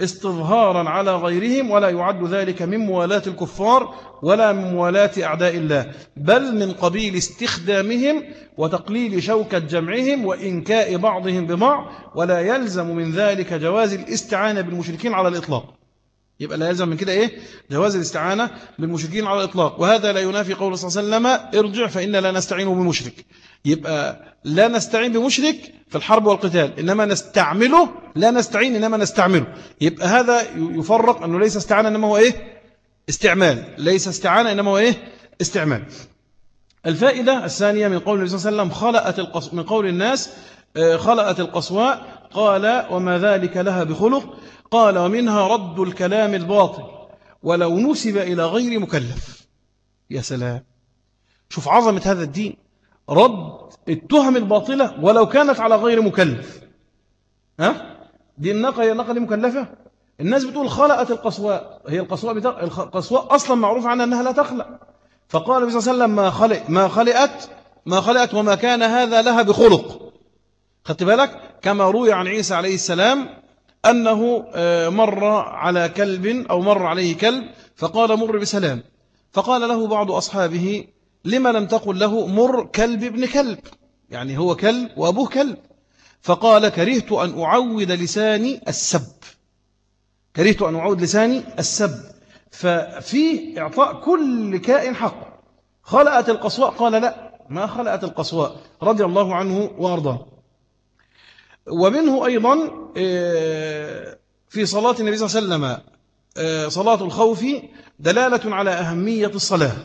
استظهارا على غيرهم ولا يعد ذلك من موالاة الكفار ولا من موالاة أعداء الله بل من قبيل استخدامهم وتقليل شوكة جمعهم وإنكاء بعضهم ببعض ولا يلزم من ذلك جواز الاستعانة بالمشركين على الإطلاق. يبقى لا يلزم من كده إيه؟ جواز الاستعانة بالمشركين على الإطلاق. وهذا لا ينافي قول صلى الله عليه وسلم ارجع فإن لا نستعين بمشرك. يبقى لا نستعين بمشرك في الحرب والقتال إنما نستعمله لا نستعين إنما نستعمله. يبقى هذا يفرق أنه ليس استعانة إنما هو إيه؟ استعمال. ليس استعانة إنما هو إيه؟ استعمال. الفائدة الثانية من قول النبي صلى الله عليه وسلم خلقت القص... من قول الناس آه، خلقت القصواء قال وما ذلك لها بخلق؟ قال ومنها رد الكلام الباطل ولو نسب إلى غير مكلف. يا سلام. شوف عظمة هذا الدين. رد التهم الباطلة ولو كانت على غير مكلف. ها؟ دي الناقة دي مكلفة. الناس بتقول خلقت القصواء. هي القصواء بتق... القصواء أصلا معروف عنها أنها لا تخلق. فقال النبي صلى الله عليه وسلم ما خلق ما خلقت ما خلقت وما كان هذا لها بخلق. خدت بالك؟ كما روي عن عيسى عليه السلام أنه آه، مر على كلب أو مر عليه كلب فقال مر بسلام. فقال له بعض أصحابه لما لم تقل له مر كلب ابن كلب؟ يعني هو كلب وأبوه كلب. فقال كرهت أن أعود لساني السب. كرهت أن أعود لساني السب. ففي إعطاء كل كائن حق. خلقت القصواء؟ قال لا ما خلقت القصواء. رضي الله عنه وأرضاه. ومنه أيضا آه، في صلاة النبي صلى الله عليه وسلم آه، صلاة الخوف دلالة على أهمية الصلاة.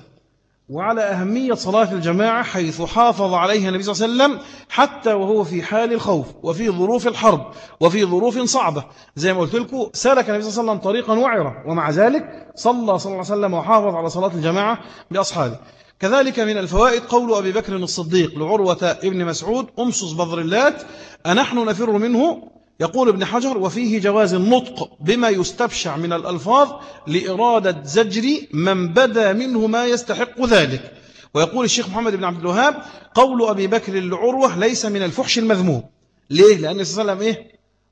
وعلى أهمية صلاة الجماعة حيث حافظ عليها النبي صلى الله عليه وسلم حتى وهو في حال الخوف وفي ظروف الحرب وفي ظروف صعبة. زي ما قلت لكم سلك النبي صلى الله عليه وسلم طريقا وعرا ومع ذلك صلى صلى الله عليه وسلم وحافظ على صلاة الجماعة بأصحابه. كذلك من الفوائد قول أبي بكر الصديق لعروة ابن مسعود أمسس بذرلات أنحن نفر منه يقول ابن حجر وفيه جواز النطق بما يستبشع من الألفاظ لإرادة زجر من بدا منه ما يستحق ذلك ويقول الشيخ محمد بن عبد الوهاب قول أبي بكر لعروة ليس من الفحش المذموم ليه؟ لأن صلى الله عليه وسلم إيه؟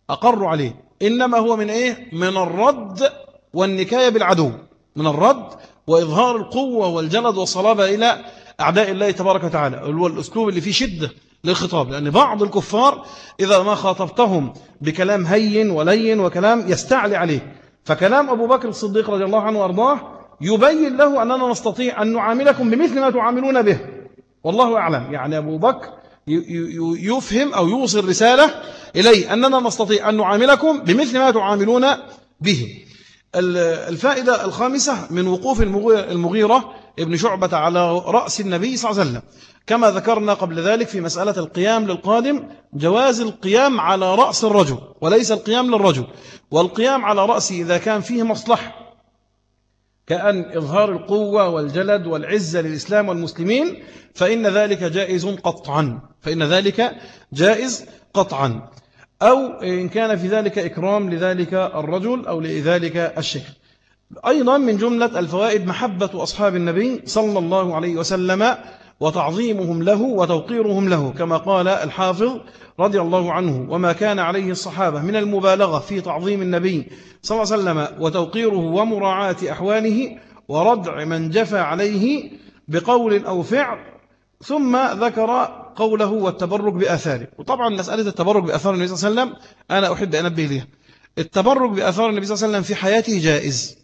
أقر عليه إنما هو من إيه؟ من الرد والنكاية بالعدو من الرد وإظهار القوة والجلد والصلابة إلى أعداء الله تبارك وتعالى الأسلوب اللي فيه شدة للخطاب لأن بعض الكفار إذا ما خاطبتهم بكلام هين ولين وكلام يستعلي عليه. فكلام أبو بكر الصديق رضي الله عنه وأرضاه يبين له أننا نستطيع أن نعاملكم بمثل ما تعاملون به. والله أعلم. يعني أبو بكر يفهم أو يوصل رسالة إليه أننا نستطيع أن نعاملكم بمثل ما تعاملون به. الفائدة الخامسة من وقوف المغيرة ابن شعبة على رأس النبي صلى الله عليه وسلم. كما ذكرنا قبل ذلك في مسألة القيام للقادم جواز القيام على رأس الرجل وليس القيام للرجل. والقيام على رأسه إذا كان فيه مصلحة كأن إظهار القوة والجلد والعزة للإسلام والمسلمين فإن ذلك جائز قطعا. فإن ذلك جائز قطعا. أو إن كان في ذلك إكرام لذلك الرجل أو لذلك الشيخ. أيضا من جملة الفوائد محبة أصحاب النبي صلى الله عليه وسلم وتعظيمهم له وتوقيرهم له كما قال الحافظ رضي الله عنه وما كان عليه الصحابة من المبالغة في تعظيم النبي صلى الله عليه وسلم وتوقيره ومراعاة أحواله وردع من جفى عليه بقول أو فعل ثم ذكر قوله والتبرك بأثاره. وطبعا مسألة التبرك بأثار النبي صلى الله عليه وسلم أنا أحب أن أنبه لها التبرك بأثار النبي صلى الله عليه وسلم في حياته جائز.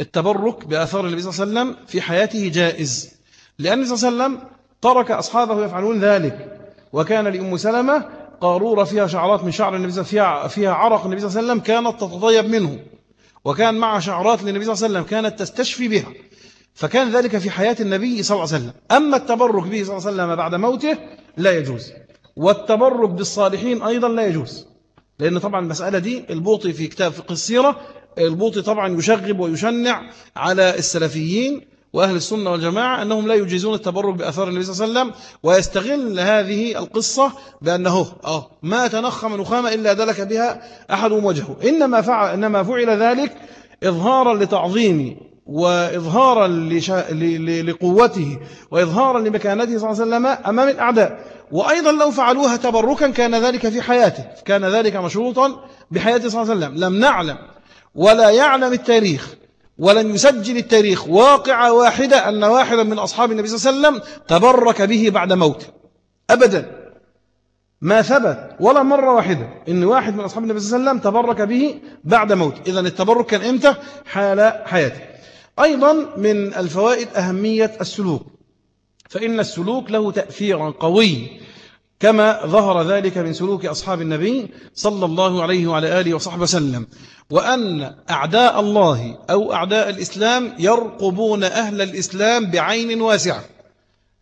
التبرك بأثار النبي صلى الله عليه وسلم في حياته جائز. لأن النبي صلى الله عليه وسلم ترك أصحابه يفعلون ذلك. وكان لأم سلمة قارورة فيها شعرات من شعر النبي فيها, فيها عرق النبي صلى الله عليه وسلم كانت تتطيب منه. وكان مع شعرات للنبي صلى الله عليه وسلم كانت تستشفي بها. فكان ذلك في حياة النبي صلى الله عليه وسلم. أما التبرك به صلى الله عليه وسلم بعد موته لا يجوز. والتبرك بالصالحين أيضا لا يجوز. لأن طبعا المسألة دي البوطي في كتاب فقه السيرة البوطي طبعا يشغب ويشنع على السلفيين وأهل السنة والجماعة أنهم لا يجيزون التبرك بأثار النبي صلى الله عليه وسلم ويستغل هذه القصة بأنه آه ما تنخم نخامة إلا دلك بها أحد وجهه. إنما فعل, إنما فعل ذلك إظهارا لتعظيم وإظهارا لشا... ل... لقوته وإظهارا لمكانته صلى الله عليه وسلم أمام الأعداء. وأيضا لو فعلوها تبركا كان ذلك في حياته كان ذلك مشروطا بحياته صلى الله عليه وسلم. لم نعلم ولا يعلم التاريخ ولن يسجل التاريخ. واقعة واحدة أن واحدا من أصحاب النبي صلى الله عليه وسلم تبرك به بعد موته أبدا. ما ثبت ولا مرة واحدة إن واحد من أصحاب النبي صلى الله عليه وسلم تبرك به بعد موته إذا التبرك كان إمتى؟ حال حياته. أيضا من الفوائد أهمية السلوك. فإن السلوك له تأثير قوي. كما ظهر ذلك من سلوك أصحاب النبي صلى الله عليه وعلى آله وصحبه وسلم وأن أعداء الله أو أعداء الإسلام يرقبون أهل الإسلام بعين واسعة.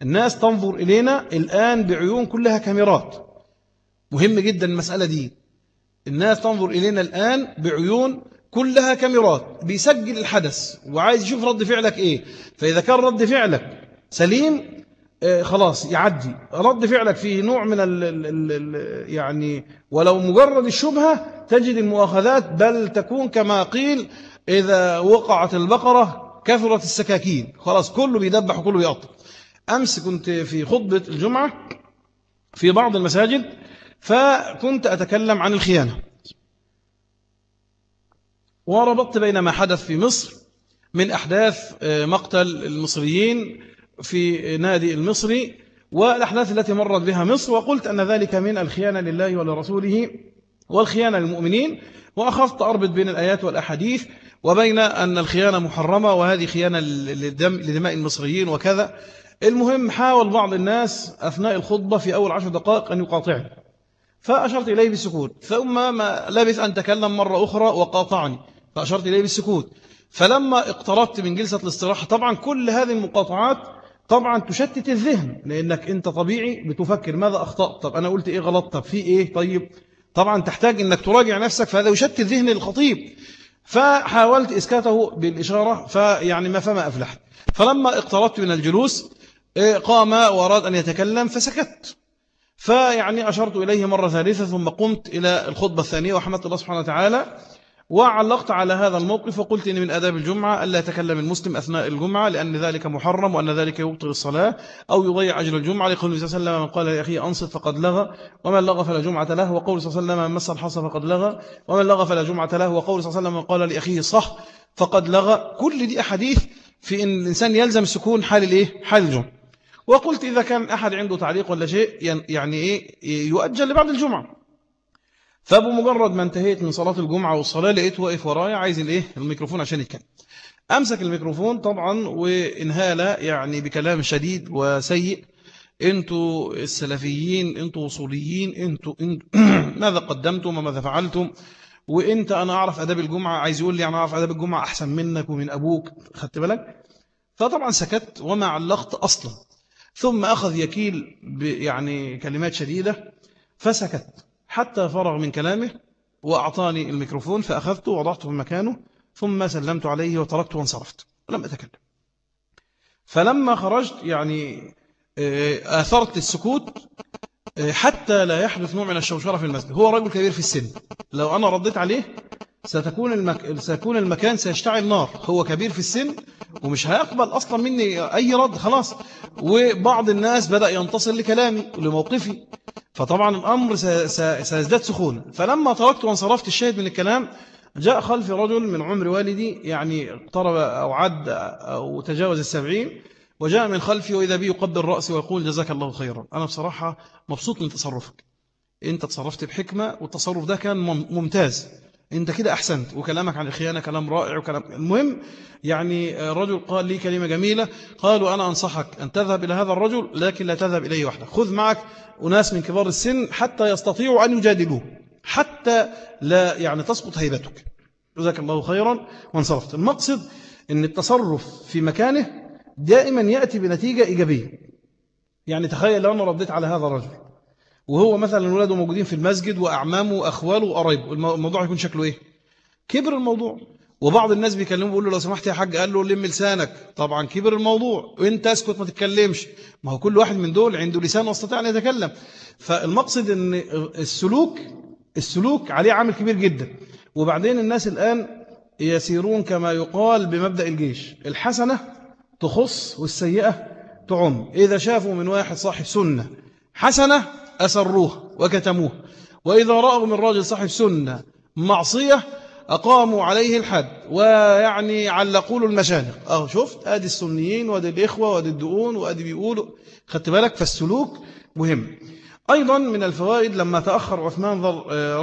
الناس تنظر إلينا الآن بعيون كلها كاميرات. مهم جدا المسألة دي. الناس تنظر إلينا الآن بعيون كلها كاميرات بيسجل الحدث وعايز يشوف رد فعلك إيه. فإذا كان رد فعلك سليم خلاص يعدي. رد فعلك في نوع من ال ال ال يعني ولو مجرد الشبهة تجد المؤاخذات بل تكون كما قيل إذا وقعت البقرة كثرت السكاكين. خلاص كله بيدبح وكله بيقطع. أمس كنت في خطبة الجمعة في بعض المساجد فكنت أتكلم عن الخيانة. وربطت بين ما حدث في مصر من أحداث آه، مقتل المصريين في نادي المصري والأحداث التي مرت بها مصر وقلت أن ذلك من الخيانة لله ولرسوله والخيانة للمؤمنين. وأخذت أربط بين الآيات والأحاديث وبين أن الخيانة محرمة وهذه خيانة لدم لدماء المصريين وكذا. المهم حاول بعض الناس أثناء الخطبة في أول عشر دقائق أن يقاطعني. فأشرت إليه بالسكوت ثم ما لبث أن تكلم مرة أخرى وقاطعني. فأشرت إليه بالسكوت فلما اقتربت من جلسة الاستراحة طبعا كل هذه المقاطعات طبعا تشتت الذهن لأنك أنت طبيعي بتفكر ماذا أخطأت؟ طب أنا قلت إيه غلط؟ طب في إيه؟ طيب. طبعا تحتاج أنك تراجع نفسك فهذا يشتت ذهن الخطيب فحاولت إسكاته بالإشارة فيعني ما فما أفلحت. فلما اقتربت من الجلوس إيه، قام وأراد أن يتكلم فسكت. فيعني أشرت إليه مرة ثالثة ثم قمت إلى الخطبة الثانية وحمدت الله سبحانه وتعالى وعلقت على هذا الموقف وقلت إن من أداب الجمعة ألا يتكلم المسلم أثناء الجمعة لأن ذلك محرم وأن ذلك يبطل الصلاة أو يضيع أجل الجمعة لقول النبي صلى الله عليه وسلم من قال لأخيه أنصت فقد لغى ومن لغى فلا جمعة له وقول صلى الله عليه وسلم من مس الحصى فقد لغى ومن لغى فلا جمعة له وقول صلى الله عليه وسلم من قال لأخيه صح فقد لغى كل دي أحاديث في أن الإنسان يلزم السكون حال الإيه؟ حال الجمعة وقلت إذا كان أحد عنده تعليق ولا شيء يعني إيه يؤجل لبعد الجمعة فبمجرد ما انتهيت من صلاة الجمعة والصلاة لقيت واقف ورايا عايز الايه؟ الميكروفون عشان يتكلم. أمسك الميكروفون طبعا وانهال يعني بكلام شديد وسيء. أنتوا السلفيين أنتوا وصوليين أنتوا, أنتوا ماذا قدمتم وماذا فعلتم؟ وإنت أنا أعرف أداب الجمعة. عايز يقول لي أنا أعرف أداب الجمعة أحسن منك ومن أبوك. خدت بالك؟ فطبعا سكت وما علقت أصلا. ثم أخذ يكيل يعني كلمات شديدة فسكت. حتى فرغ من كلامه وأعطاني الميكروفون فأخذته ووضعته في مكانه ثم سلمت عليه وتركته وانصرفت. ولم أتكلم. فلما خرجت يعني آه، آثرت السكوت آه، حتى لا يحدث نوع من الشوشرة في المسجد. هو رجل كبير في السن. لو أنا رديت عليه ستكون, المك... سيكون المكان سيشتعل نار هو كبير في السن ومش هيقبل أصلا مني أي رد خلاص. وبعض الناس بدأ ينتصر لكلامي ولموقفي. فطبعا الأمر سيزداد سخونة. فلما تركت وانصرفت الشاهد من الكلام جاء خلفي رجل من عمر والدي يعني اقترب أو عد أو تجاوز السبعين وجاء من خلفي وإذا بي يقبل رأسي ويقول جزاك الله خيرا. أنا بصراحة مبسوط من تصرفك. أنت تصرفت بحكمة والتصرف ده كان ممتاز. انت كده احسنت وكلامك عن الخيانه كلام رائع وكلام المهم يعني الرجل قال لي كلمة جميلة قالوا أنا أنصحك أن تذهب إلى هذا الرجل لكن لا تذهب إليه وحدك خذ معك أناس من كبار السن حتى يستطيعوا أن يجادلوه حتى لا يعني تسقط هيبتك. جزاك الله خيرا وانصرفت. المقصد إن التصرف في مكانه دائما يأتي بنتيجة إيجابية. يعني تخيل لو أنا رديت على هذا الرجل. وهو مثلا ولاده موجودين في المسجد وأعمامه وأخواله وقرايبه الموضوع يكون شكله إيه؟ كبر الموضوع. وبعض الناس بيكلموا بيقول له لو سمحت يا حاج قال له لم لسانك. طبعا كبر الموضوع. وإنت اسكت ما تتكلمش. ما هو كل واحد من دول عنده لسان واستطيع أن يتكلم. فالمقصد إن السلوك السلوك عليه عامل كبير جدا. وبعدين الناس الآن يسيرون كما يقال بمبدأ الجيش. الحسنة تخص والسيئة تعم. إذا شافوا من واحد صاحب سنة حسنة أسروه وكتموه. وإذا رأوا من راجل صاحب سنة معصية أقاموا عليه الحد ويعني علقوا له المشانق. أهو شفت؟ أدي السنيين وأدي الإخوة وأدي الدؤون وأدي بيقولوا. خدت بالك؟ فالسلوك مهم. أيضا من الفوائد لما تأخر عثمان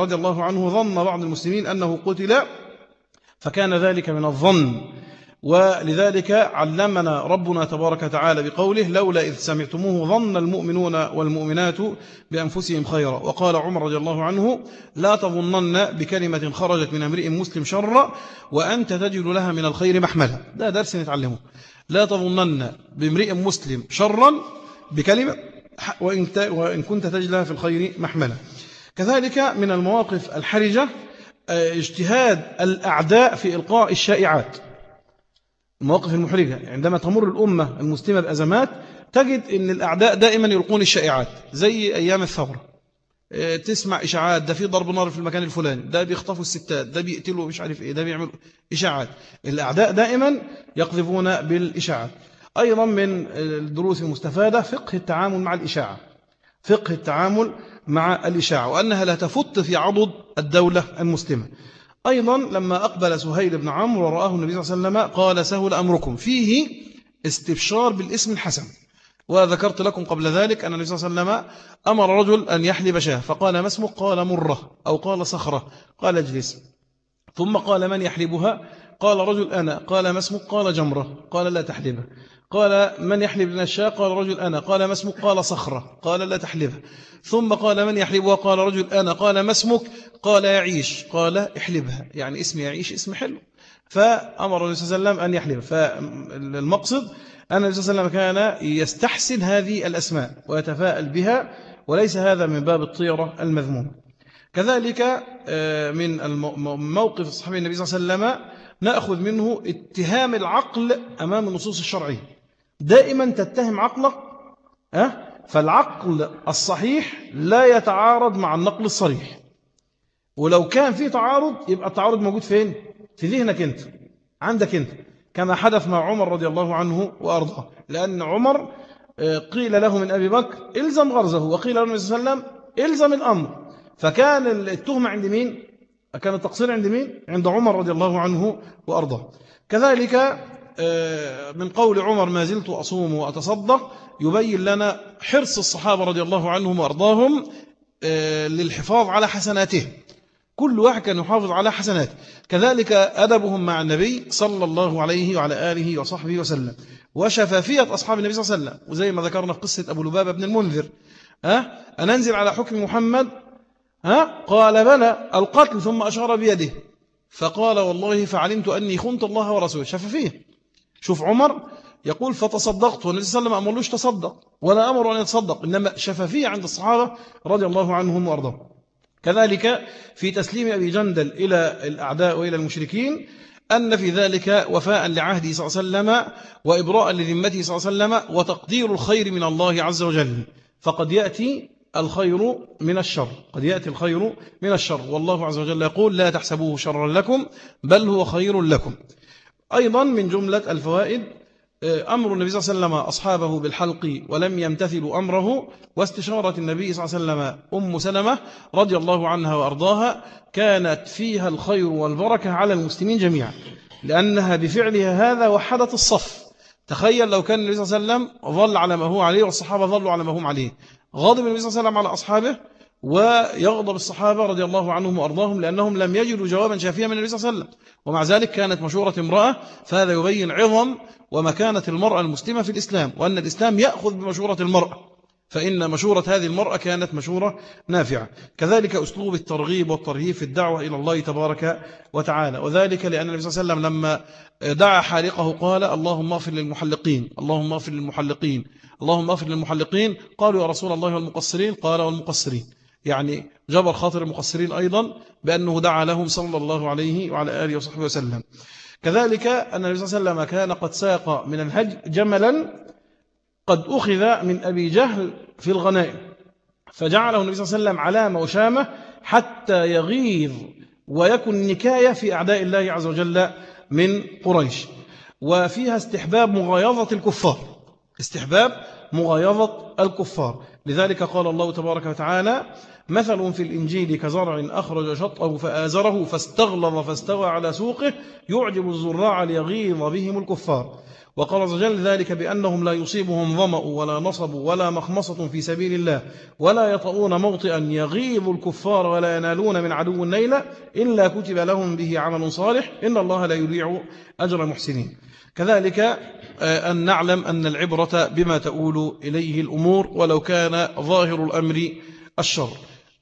رضي الله عنه ظن بعض المسلمين أنه قتل فكان ذلك من الظن. ولذلك علمنا ربنا تبارك وتعالى بقوله لولا إذ سمعتموه ظن المؤمنون والمؤمنات بأنفسهم خيرا. وقال عمر رضي الله عنه لا تظنن بكلمة خرجت من امرئ مسلم شرا وأنت تجد لها من الخير محملا. ده درس نتعلمه. لا تظنن بامرئ مسلم شرا بكلمة وإن, كنت تجد لها في الخير محملا. كذلك من المواقف الحرجة آه، اجتهاد الأعداء في إلقاء الشائعات. المواقف المحرجة. عندما تمر الأمة المسلمة بأزمات تجد أن الأعداء دائما يلقون الشائعات زي أيام الثورة. آه، تسمع إشاعات ده في ضرب نار في المكان الفلاني ده بيخطفوا الستات ده بيقتلوا مش عارف إيه ده بيعملوا إشاعات. الأعداء دائما يقذفون بالإشاعات. أيضا من الدروس المستفادة فقه التعامل مع الإشاعة. فقه التعامل مع الإشاعة وأنها لا تفت في عضد الدولة المسلمة. أيضا لما أقبل سهيل بن عمرو ورآه النبي صلى الله عليه وسلم قال سهل أمركم. فيه استبشار بالاسم الحسن. وذكرت لكم قبل ذلك أن النبي صلى الله عليه وسلم أمر رجل أن يحلب شاه. فقال ما اسمك قال مرة أو قال صخرة. قال اجلس. ثم قال من يحلبها؟ قال رجل أنا. قال ما اسمك قال جمرة. قال لا تحلبها قال من يحلب لنا الشاة قال رجل أنا. قال ما اسمك؟ قال صخرة. قال لا تحلبها. ثم قال من يحلبها قال رجل أنا. قال ما اسمك؟ قال يعيش. قال احلبها. يعني اسم يعيش اسم حلو. فأمر النبي صلى الله عليه وسلم أن يحلب. فالمقصد أن النبي صلى الله عليه وسلم كان يستحسن هذه الأسماء ويتفاءل بها وليس هذا من باب الطيرة المذموم كذلك آه، من موقف الصحابي النبي صلى الله عليه وسلم نأخذ منه اتهام العقل أمام النصوص الشرعية. دائما تتهم عقلك أه؟ فالعقل الصحيح لا يتعارض مع النقل الصريح. ولو كان في تعارض يبقى التعارض موجود فين؟ في ذهنك أنت عندك أنت. كما حدث مع عمر رضي الله عنه وأرضاه. لأن عمر آه، قيل له من أبي بكر إلزم غرزه وقيل له النبي صلى الله عليه وسلم إلزم الأمر. فكان التهمة عند مين؟ كان التقصير عند مين؟ عند عمر رضي الله عنه وأرضاه. كذلك من قول عمر ما زلت أصوم وأتصدق يبين لنا حرص الصحابة رضي الله عنهم وأرضاهم آه، للحفاظ على حسناتهم كل واحد كان يحافظ على حسناته. كذلك أدبهم مع النبي صلى الله عليه وعلى آله وصحبه وسلم. وشفافية أصحاب النبي صلى الله عليه وسلم. وزي ما ذكرنا في قصة أبو لبابة بن المنذر. أه؟ أننزل على حكم محمد ها؟ قال بلى القتل ثم أشار بيده. فقال والله فعلمت أني خنت الله ورسوله. شفافية شوف عمر يقول فتصدقت والنبي صلى الله عليه وسلم أمرلوش تصدق؟ ولا أمر أن يتصدق إنما شفافية عند الصحابة رضي الله عنهم وأرضاهم. كذلك في تسليم أبي جندل إلى الأعداء وإلى المشركين أن في ذلك وفاء لعهده صلى الله عليه وسلم وإبراء لذمته صلى الله عليه وسلم وتقدير الخير من الله عز وجل. فقد يأتي الخير من الشر قد يأتي الخير من الشر. والله عز وجل يقول لا تحسبوه شرا لكم بل هو خير لكم. أيضا من جملة الفوائد آه، أمر النبي صلى الله عليه وسلم أصحابه بالحلق ولم يمتثلوا أمره واستشارة النبي صلى الله عليه وسلم أم سلمة رضي الله عنها وأرضاها كانت فيها الخير والبركة على المسلمين جميعا لأنها بفعلها هذا وحدت الصف. تخيل لو كان النبي صلى الله عليه وسلم ظل على ما هو عليه والصحابة ظلوا على ما هم عليه. غاضب النبي صلى الله عليه وسلم على أصحابه ويغضب الصحابة رضي الله عنهم وأرضاهم لأنهم لم يجدوا جوابا شافيا من النبي صلى الله عليه وسلم. ومع ذلك كانت مشورة امرأة فهذا يبين عظم ومكانة المرأة المسلمة في الإسلام وأن الإسلام يأخذ بمشورة المرأة. فإن مشورة هذه المرأة كانت مشورة نافعة. كذلك أسلوب الترغيب والترهيب في الدعوة إلى الله تبارك وتعالى. وذلك لأن النبي صلى الله عليه وسلم لما دعا حالقه قال اللهم اغفر للمحلقين اللهم اغفر للمحلقين اللهم اغفر للمحلقين قالوا يا رسول الله والمقصرين قال والمقصرين يعني جبر خاطر المقصرين أيضا بأنه دعا لهم صلى الله عليه وعلى آله وصحبه وسلم. كذلك أن النبي صلى الله عليه وسلم كان قد ساق من الهج جملا قد أخذ من أبي جهل في الغنائم. فجعله النبي صلى الله عليه وسلم علامة وشامة حتى يغيظ ويكن نكاية في أعداء الله عز وجل من قريش. وفيها استحباب مغايظة الكفار. استحباب مغايظة الكفار. لذلك قال الله تبارك وتعالى مثل في الإنجيل كزرع أخرج شطه فآزره فاستغلظ فاستوى على سوقه يعجب الزراع ليغيظ بهم الكفار. وقال عز وجل ذلك بأنهم لا يصيبهم ظمأ ولا نصب ولا مخمصة في سبيل الله ولا يطؤون موطئا يغيظ الكفار ولا ينالون من عدو النيلة إلا كتب لهم به عمل صالح إن الله لا يضيع أجر المحسنين. كذلك آه، أن نعلم أن العبرة بما تؤول إليه الأمور ولو كان ظاهر الأمر الشر.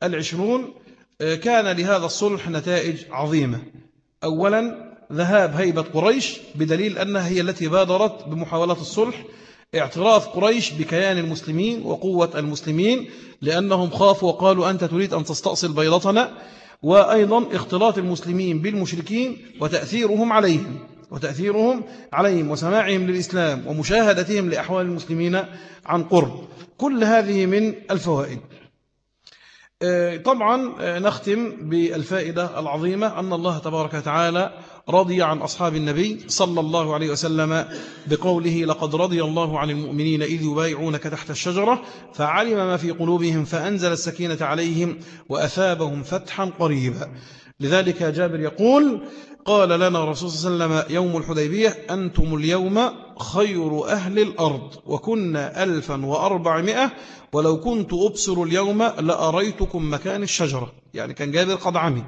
العشرون آه، كان لهذا الصلح نتائج عظيمة. أولا ذهاب هيبة قريش بدليل أنها هي التي بادرت بمحاولة الصلح اعتراف قريش بكيان المسلمين وقوة المسلمين لأنهم خافوا وقالوا أنت تريد أن تستأصل بيضتنا وأيضا اختلاط المسلمين بالمشركين وتأثيرهم عليهم وتأثيرهم عليهم وسماعهم للإسلام ومشاهدتهم لأحوال المسلمين عن قرب. كل هذه من الفوائد. طبعا آه، نختم بالفائدة العظيمة أن الله تبارك وتعالى رضي عن أصحاب النبي صلى الله عليه وسلم بقوله لقد رضي الله عن المؤمنين إذ يبايعونك تحت الشجرة فعلم ما في قلوبهم فأنزل السكينة عليهم وأثابهم فتحا قريبا. لذلك جابر يقول قال لنا رسول صلى الله عليه وسلم يوم الحديبية أنتم اليوم خير أهل الأرض وكنا ألفا وأربعمائة ولو كنت أبصر اليوم لأريتكم مكان الشجرة. يعني كان جابر قد عمي.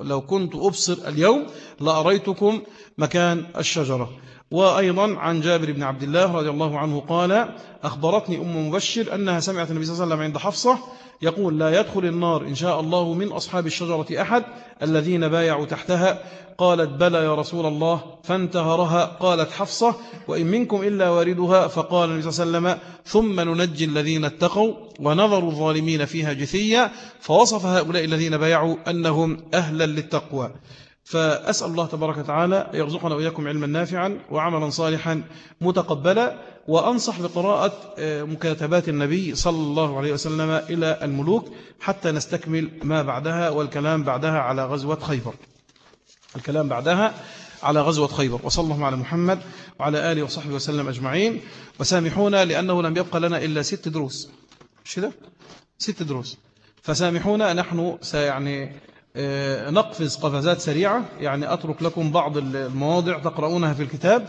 لو كنت أبصر اليوم لأريتكم مكان الشجرة. وأيضا عن جابر بن عبد الله رضي الله عنه قال أخبرتني أم مبشر أنها سمعت النبي صلى الله عليه وسلم عند حفصة يقول لا يدخل النار إن شاء الله من أصحاب الشجرة أحد الذين بايعوا تحتها. قالت بلى يا رسول الله. فانتهرها. قالت حفصة وإن منكم إلا واردها. فقال النبي صلى الله عليه وسلم ثم ننجي الذين اتقوا ونظروا الظالمين فيها جثيا. فوصف هؤلاء الذين بايعوا أنهم أهلا للتقوى. فأسأل الله تبارك وتعالى يرزقنا وإياكم علما نافعا وعملا صالحا متقبلا وأنصح بقراءة آه، مكاتبات النبي صلى الله عليه وسلم إلى الملوك حتى نستكمل ما بعدها والكلام بعدها على غزوة خيبر. الكلام بعدها على غزوة خيبر. وصلى الله على محمد وعلى آله وصحبه وسلم أجمعين. وسامحونا لأنه لم يبقى لنا إلا ست دروس. مش كده؟ ست دروس. فسامحونا نحن سيعني نقفز قفزات سريعة. يعني أترك لكم بعض المواضع تقرؤونها في الكتاب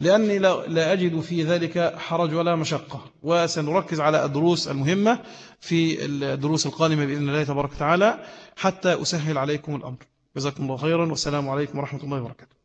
لأني لا أجد في ذلك حرج ولا مشقة. وسنركز على الدروس المهمة في الدروس القادمة بإذن الله تبارك وتعالى حتى أسهل عليكم الأمر. جزاكم الله خيرا والسلام عليكم ورحمة الله وبركاته.